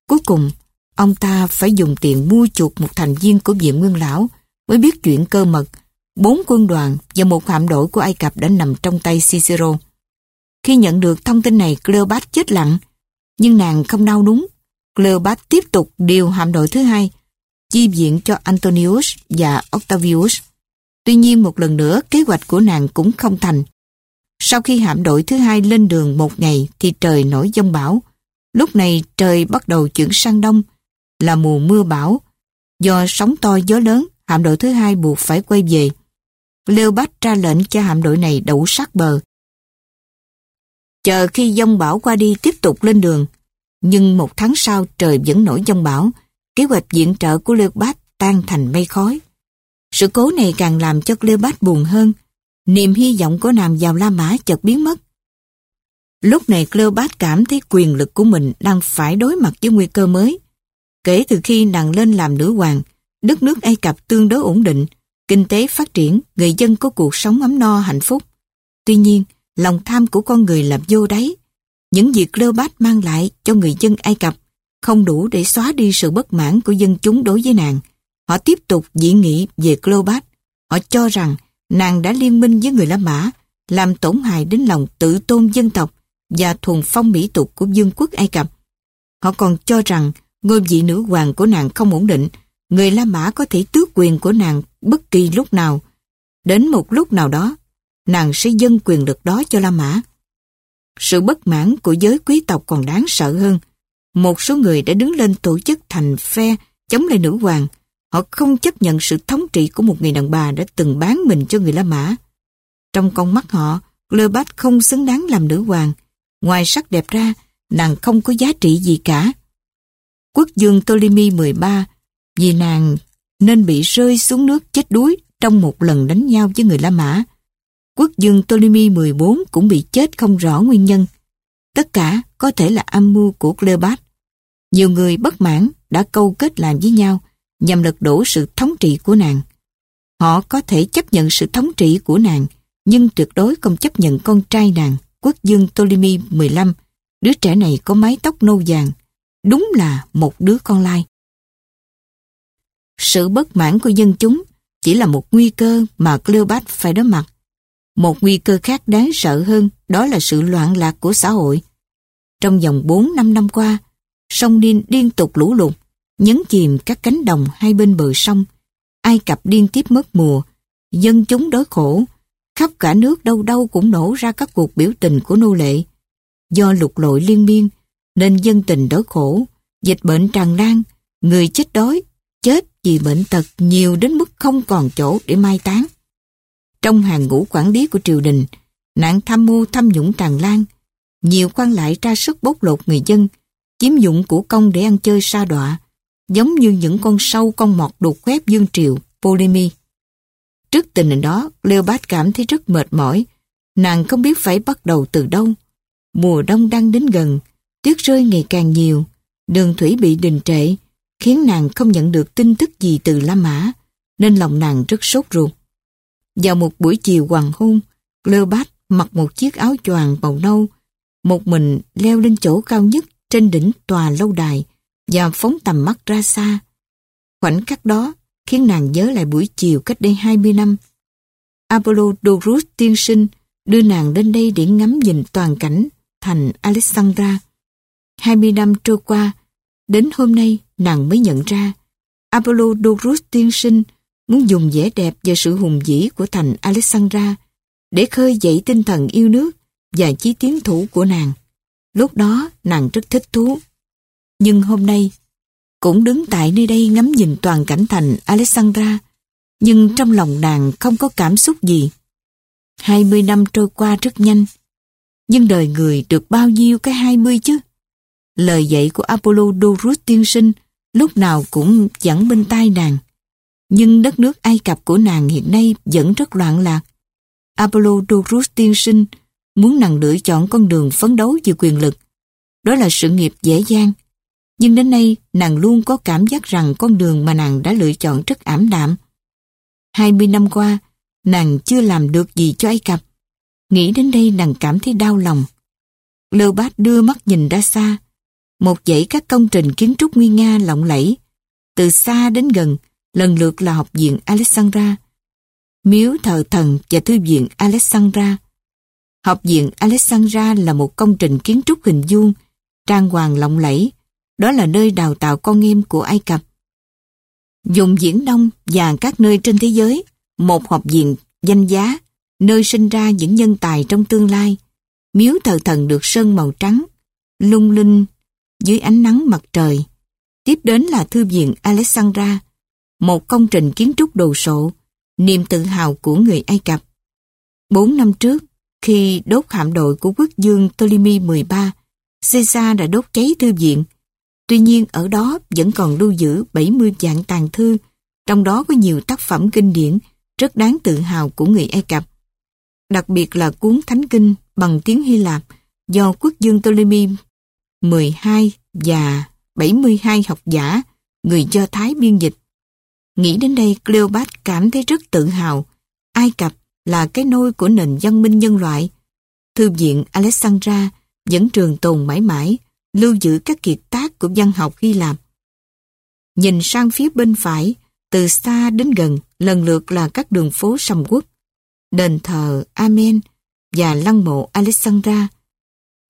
Cuối cùng, ông ta phải dùng tiền mua chuộc một thành viên của viện nguyên lão mới biết chuyện cơ mật. Bốn quân đoàn và một hạm đội của Ai Cập đã nằm trong tay Cicero. Khi nhận được thông tin này, Cleopat chết lặng, nhưng nàng không đau đúng. Cleopat tiếp tục điều hạm đội thứ hai, chi viện cho Antonius và Octavius. Tuy nhiên một lần nữa kế hoạch của nàng cũng không thành. Sau khi hạm đội thứ hai lên đường một ngày thì trời nổi giông bão. Lúc này trời bắt đầu chuyển sang đông, là mùa mưa bão. Do sóng to gió lớn, hạm đội thứ hai buộc phải quay về. Lêu Bách ra lệnh cho hạm đội này đậu sát bờ. Chờ khi dông bão qua đi tiếp tục lên đường. Nhưng một tháng sau trời vẫn nổi dông bão, kế hoạch viện trợ của Lêu Bách tan thành mây khói. Sự cố này càng làm cho Lêu Bách buồn hơn. Niềm hy vọng của nàng vào La Mã chợt biến mất. Lúc này Cleopat cảm thấy quyền lực của mình đang phải đối mặt với nguy cơ mới. Kể từ khi nàng lên làm nữ hoàng, đất nước Ai Cập tương đối ổn định, kinh tế phát triển, người dân có cuộc sống ấm no hạnh phúc. Tuy nhiên, lòng tham của con người là vô đáy. Những việc Cleopat mang lại cho người dân Ai Cập không đủ để xóa đi sự bất mãn của dân chúng đối với nàng. Họ tiếp tục dị nghị về Cleopat. Họ cho rằng nàng đã liên minh với người La Mã, làm tổn hại đến lòng tự tôn dân tộc và thuần phong mỹ tục của vương quốc Ai Cập. Họ còn cho rằng ngôi vị nữ hoàng của nàng không ổn định, người La Mã có thể tước quyền của nàng bất kỳ lúc nào. Đến một lúc nào đó, nàng sẽ dâng quyền lực đó cho La Mã. Sự bất mãn của giới quý tộc còn đáng sợ hơn. Một số người đã đứng lên tổ chức thành phe chống lại nữ hoàng. Họ không chấp nhận sự thống trị của một người đàn bà đã từng bán mình cho người La Mã. Trong con mắt họ, Cleopat không xứng đáng làm nữ hoàng. Ngoài sắc đẹp ra, nàng không có giá trị gì cả. Quốc dương Ptolemy 13 vì nàng nên bị rơi xuống nước chết đuối trong một lần đánh nhau với người La Mã. Quốc dương Ptolemy 14 cũng bị chết không rõ nguyên nhân. Tất cả có thể là âm mưu của Cleopat. Nhiều người bất mãn đã câu kết làm với nhau nhằm lật đổ sự thống trị của nàng. Họ có thể chấp nhận sự thống trị của nàng nhưng tuyệt đối không chấp nhận con trai nàng, quốc dương Ptolemy 15. Đứa trẻ này có mái tóc nâu vàng, đúng là một đứa con lai. Sự bất mãn của dân chúng chỉ là một nguy cơ mà Cleopat phải đối mặt. Một nguy cơ khác đáng sợ hơn đó là sự loạn lạc của xã hội. Trong vòng 4-5 năm qua, sông Nin liên tục lũ lụt, nhấn chìm các cánh đồng hai bên bờ sông. Ai Cập liên tiếp mất mùa, dân chúng đói khổ, khắp cả nước đâu đâu cũng nổ ra các cuộc biểu tình của nô lệ. Do lục lội liên miên, nên dân tình đói khổ, dịch bệnh tràn lan, người chết đói, chết vì bệnh tật nhiều đến mức không còn chỗ để mai táng. Trong hàng ngũ quản lý của triều đình, nạn tham mưu tham nhũng tràn lan, nhiều quan lại ra sức bóc lột người dân, chiếm dụng của công để ăn chơi sa đọa, giống như những con sâu con mọt đột quét dương triều, Polemy. Trước tình hình đó, Leopold cảm thấy rất mệt mỏi, nàng không biết phải bắt đầu từ đâu. Mùa đông đang đến gần, tuyết rơi ngày càng nhiều, đường thủy bị đình trệ, khiến nàng không nhận được tin tức gì từ La Mã, nên lòng nàng rất sốt ruột. Vào một buổi chiều hoàng hôn, Cleopat mặc một chiếc áo choàng màu nâu, một mình leo lên chỗ cao nhất trên đỉnh tòa lâu đài và phóng tầm mắt ra xa. Khoảnh khắc đó khiến nàng nhớ lại buổi chiều cách đây 20 năm. Apollo Dorus tiên sinh đưa nàng lên đây để ngắm nhìn toàn cảnh thành Alexandra. 20 năm trôi qua, đến hôm nay nàng mới nhận ra Apollo Dorus tiên sinh muốn dùng vẻ đẹp và sự hùng vĩ của thành Alexandra để khơi dậy tinh thần yêu nước và chí tiến thủ của nàng. Lúc đó nàng rất thích thú. Nhưng hôm nay, cũng đứng tại nơi đây ngắm nhìn toàn cảnh thành Alexandra, nhưng trong lòng nàng không có cảm xúc gì. 20 năm trôi qua rất nhanh, nhưng đời người được bao nhiêu cái 20 chứ? Lời dạy của Apollo Dorus tiên sinh lúc nào cũng dẫn bên tai nàng. Nhưng đất nước Ai Cập của nàng hiện nay vẫn rất loạn lạc. Apollodorus tiên sinh muốn nàng lựa chọn con đường phấn đấu vì quyền lực. Đó là sự nghiệp dễ dàng. Nhưng đến nay nàng luôn có cảm giác rằng con đường mà nàng đã lựa chọn rất ảm đạm. 20 năm qua, nàng chưa làm được gì cho Ai Cập. Nghĩ đến đây nàng cảm thấy đau lòng. Lơ bát đưa mắt nhìn ra xa. Một dãy các công trình kiến trúc nguy nga lộng lẫy. Từ xa đến gần, lần lượt là học viện Alexandra, miếu thờ thần và thư viện Alexandra. Học viện Alexandra là một công trình kiến trúc hình vuông, trang hoàng lộng lẫy. Đó là nơi đào tạo con em của Ai Cập. Dùng Viễn Đông và các nơi trên thế giới, một học viện danh giá, nơi sinh ra những nhân tài trong tương lai. Miếu thờ thần được sơn màu trắng, lung linh dưới ánh nắng mặt trời. Tiếp đến là thư viện Alexandra, một công trình kiến trúc đồ sộ, niềm tự hào của người Ai Cập. Bốn năm trước, khi đốt hạm đội của quốc dương Ptolemy 13, Caesar đã đốt cháy thư viện. Tuy nhiên ở đó vẫn còn lưu giữ 70 dạng tàn thư, trong đó có nhiều tác phẩm kinh điển rất đáng tự hào của người Ai Cập. Đặc biệt là cuốn Thánh Kinh bằng tiếng Hy Lạp do quốc dương Ptolemy 12 và 72 học giả, người Do Thái biên dịch. Nghĩ đến đây, Cleopat cảm thấy rất tự hào. Ai Cập là cái nôi của nền văn minh nhân loại. Thư viện Alexandra vẫn trường tồn mãi mãi, lưu giữ các kiệt tác của văn học Hy Lạp. Nhìn sang phía bên phải, từ xa đến gần, lần lượt là các đường phố sầm quốc, đền thờ Amen và lăng mộ Alexandra.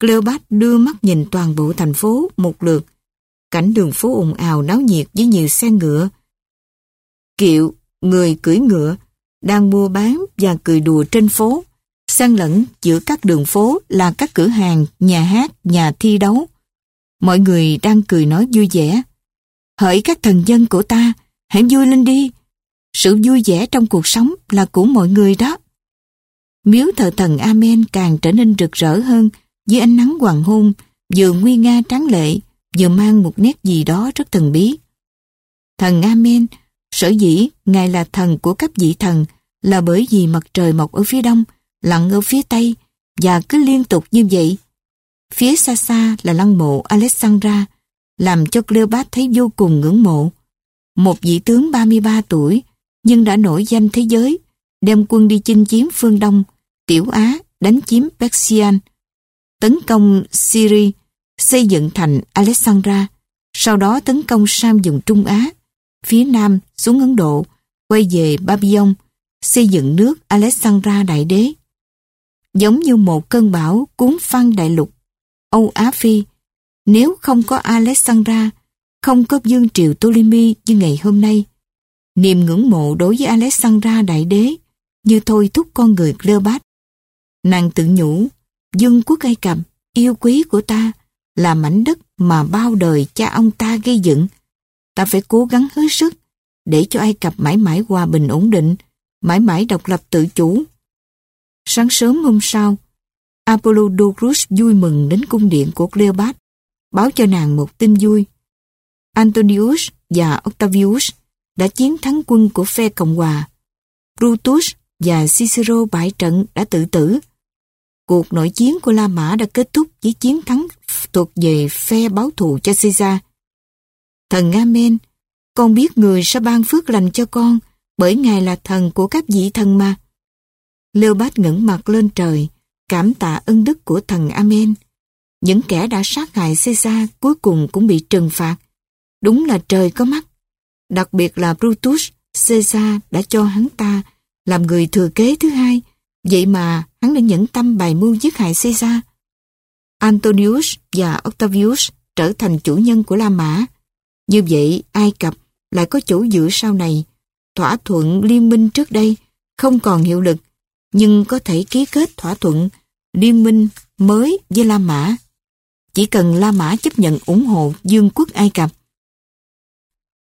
Cleopat đưa mắt nhìn toàn bộ thành phố một lượt. Cảnh đường phố ồn ào náo nhiệt với nhiều xe ngựa, kiệu, người cưỡi ngựa, đang mua bán và cười đùa trên phố. Xen lẫn giữa các đường phố là các cửa hàng, nhà hát, nhà thi đấu. Mọi người đang cười nói vui vẻ. Hỡi các thần dân của ta, hãy vui lên đi. Sự vui vẻ trong cuộc sống là của mọi người đó. Miếu thờ thần Amen càng trở nên rực rỡ hơn dưới ánh nắng hoàng hôn, vừa nguy nga tráng lệ, vừa mang một nét gì đó rất thần bí. Thần Amen Sở dĩ Ngài là thần của các vị thần là bởi vì mặt trời mọc ở phía đông, lặn ở phía tây và cứ liên tục như vậy. Phía xa xa là lăng mộ Alexandra, làm cho Cleopat thấy vô cùng ngưỡng mộ. Một vị tướng 33 tuổi, nhưng đã nổi danh thế giới, đem quân đi chinh chiến phương Đông, Tiểu Á, đánh chiếm Persian, tấn công Syria, xây dựng thành Alexandra, sau đó tấn công sang vùng Trung Á, phía nam xuống Ấn Độ, quay về Babylon, xây dựng nước Alexandra Đại Đế. Giống như một cơn bão cuốn phăng đại lục, Âu Á Phi, nếu không có Alexandra, không có dương triều Ptolemy như ngày hôm nay, niềm ngưỡng mộ đối với Alexandra Đại Đế như thôi thúc con người Cleopatra, Nàng tự nhủ, dân quốc Ai Cập, yêu quý của ta, là mảnh đất mà bao đời cha ông ta gây dựng, ta phải cố gắng hết sức để cho Ai Cập mãi mãi hòa bình ổn định, mãi mãi độc lập tự chủ. Sáng sớm hôm sau, Apollodorus vui mừng đến cung điện của Cleopat, báo cho nàng một tin vui. Antonius và Octavius đã chiến thắng quân của phe Cộng hòa. Brutus và Cicero bại trận đã tự tử. Cuộc nội chiến của La Mã đã kết thúc với chiến thắng thuộc về phe báo thù cho Caesar. Thần Amen, con biết người sẽ ban phước lành cho con, bởi Ngài là thần của các vị thần mà. Leopold ngẩng mặt lên trời, cảm tạ ân đức của thần Amen. Những kẻ đã sát hại Caesar cuối cùng cũng bị trừng phạt. Đúng là trời có mắt. Đặc biệt là Brutus, Caesar đã cho hắn ta làm người thừa kế thứ vậy mà hắn đã nhẫn tâm bài mưu giết hại Caesar. Antonius và Octavius trở thành chủ nhân của La Mã, như vậy, Ai Cập lại có chỗ dựa sau này. Thỏa thuận liên minh trước đây không còn hiệu lực, nhưng có thể ký kết thỏa thuận liên minh mới với La Mã. Chỉ cần La Mã chấp nhận ủng hộ Dương quốc Ai Cập.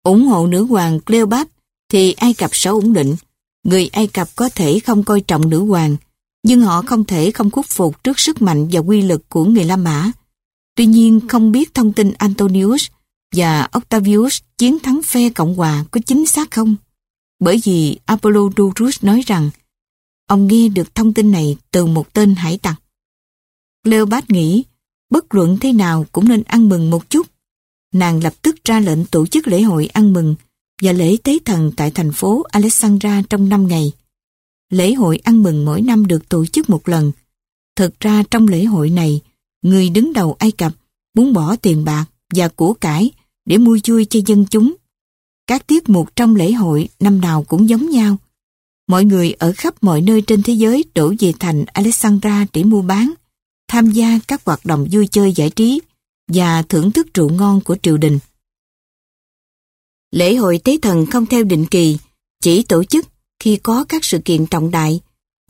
ủng hộ nữ hoàng Cleopat thì Ai Cập sẽ ổn định. Người Ai Cập có thể không coi trọng nữ hoàng, nhưng họ không thể không khuất phục trước sức mạnh và quy lực của người La Mã. Tuy nhiên không biết thông tin Antonius và Octavius chiến thắng phe Cộng hòa có chính xác không? Bởi vì Apollodorus nói rằng ông nghe được thông tin này từ một tên hải tặc. Leopold nghĩ, bất luận thế nào cũng nên ăn mừng một chút. Nàng lập tức ra lệnh tổ chức lễ hội ăn mừng và lễ tế thần tại thành phố Alexandra trong 5 ngày. Lễ hội ăn mừng mỗi năm được tổ chức một lần. Thực ra trong lễ hội này, người đứng đầu Ai Cập muốn bỏ tiền bạc và của cải để mua vui cho dân chúng. Các tiết mục trong lễ hội năm nào cũng giống nhau. Mọi người ở khắp mọi nơi trên thế giới đổ về thành Alexandra để mua bán, tham gia các hoạt động vui chơi giải trí và thưởng thức rượu ngon của triều đình. Lễ hội tế thần không theo định kỳ, chỉ tổ chức khi có các sự kiện trọng đại,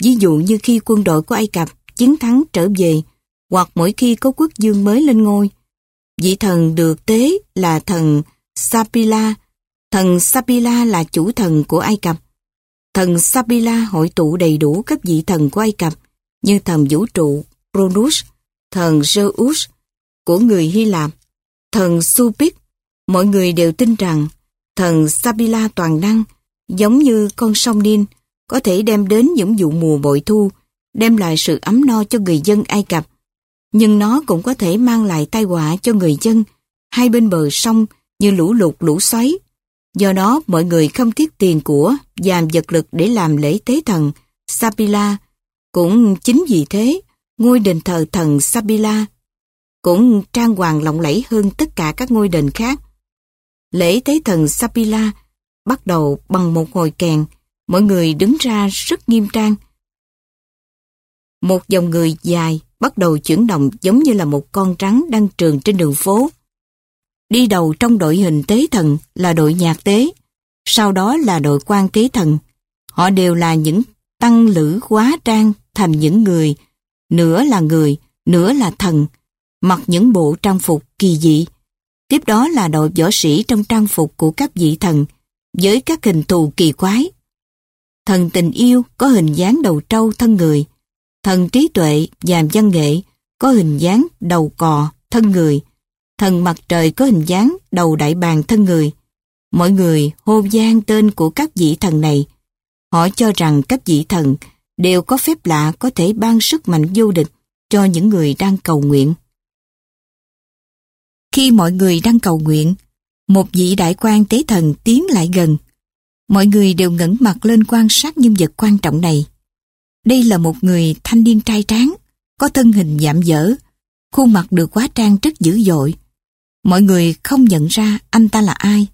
ví dụ như khi quân đội của Ai Cập chiến thắng trở về, hoặc mỗi khi có quốc dương mới lên ngôi. Vị thần được tế là thần Sapila. Thần Sapila là chủ thần của Ai Cập. Thần Sapila hội tụ đầy đủ các vị thần của Ai Cập như thần vũ trụ Cronus, thần Zeus của người Hy Lạp, thần Supit. Mọi người đều tin rằng thần Sabila toàn năng, giống như con sông Nin, có thể đem đến những vụ mùa bội thu, đem lại sự ấm no cho người dân Ai Cập. Nhưng nó cũng có thể mang lại tai họa cho người dân hai bên bờ sông như lũ lụt lũ xoáy. Do đó mọi người không tiếc tiền của và vật lực để làm lễ tế thần Sabila. Cũng chính vì thế, ngôi đền thờ thần Sabila cũng trang hoàng lộng lẫy hơn tất cả các ngôi đền khác. Lễ tế thần Sapila bắt đầu bằng một hồi kèn, mọi người đứng ra rất nghiêm trang. Một dòng người dài bắt đầu chuyển động giống như là một con rắn đang trường trên đường phố. Đi đầu trong đội hình tế thần là đội nhạc tế, sau đó là đội quan tế thần. Họ đều là những tăng lữ quá trang thành những người, nửa là người, nửa là thần, mặc những bộ trang phục kỳ dị. Tiếp đó là đội võ sĩ trong trang phục của các vị thần, với các hình thù kỳ quái. Thần tình yêu có hình dáng đầu trâu thân người, thần trí tuệ và văn nghệ có hình dáng đầu cò thân người, thần mặt trời có hình dáng đầu đại bàng thân người. Mọi người hô gian tên của các vị thần này. Họ cho rằng các vị thần đều có phép lạ có thể ban sức mạnh vô địch cho những người đang cầu nguyện. Khi mọi người đang cầu nguyện, một vị đại quan tế thần tiến lại gần. Mọi người đều ngẩng mặt lên quan sát nhân vật quan trọng này. Đây là một người thanh niên trai tráng, có thân hình giảm dở, khuôn mặt được quá trang rất dữ dội. Mọi người không nhận ra anh ta là ai.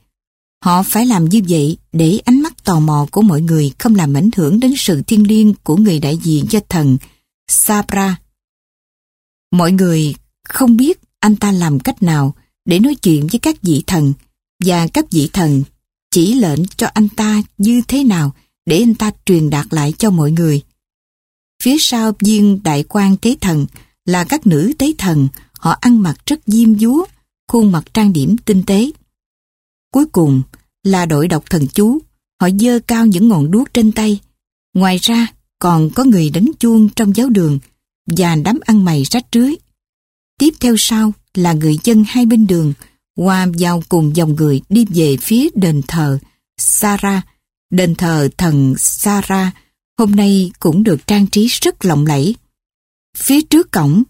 Họ phải làm như vậy để ánh mắt tò mò của mọi người không làm ảnh hưởng đến sự thiêng liêng của người đại diện cho thần Sabra. Mọi người không biết anh ta làm cách nào để nói chuyện với các vị thần và các vị thần chỉ lệnh cho anh ta như thế nào để anh ta truyền đạt lại cho mọi người. Phía sau viên đại quan tế thần là các nữ tế thần, họ ăn mặc rất diêm dúa, khuôn mặt trang điểm tinh tế. Cuối cùng là đội độc thần chú, họ dơ cao những ngọn đuốc trên tay. Ngoài ra còn có người đánh chuông trong giáo đường và đám ăn mày rách rưới. Tiếp theo sau là người dân hai bên đường qua vào cùng dòng người đi về phía đền thờ Sara, Đền thờ thần Sara hôm nay cũng được trang trí rất lộng lẫy. Phía trước cổng,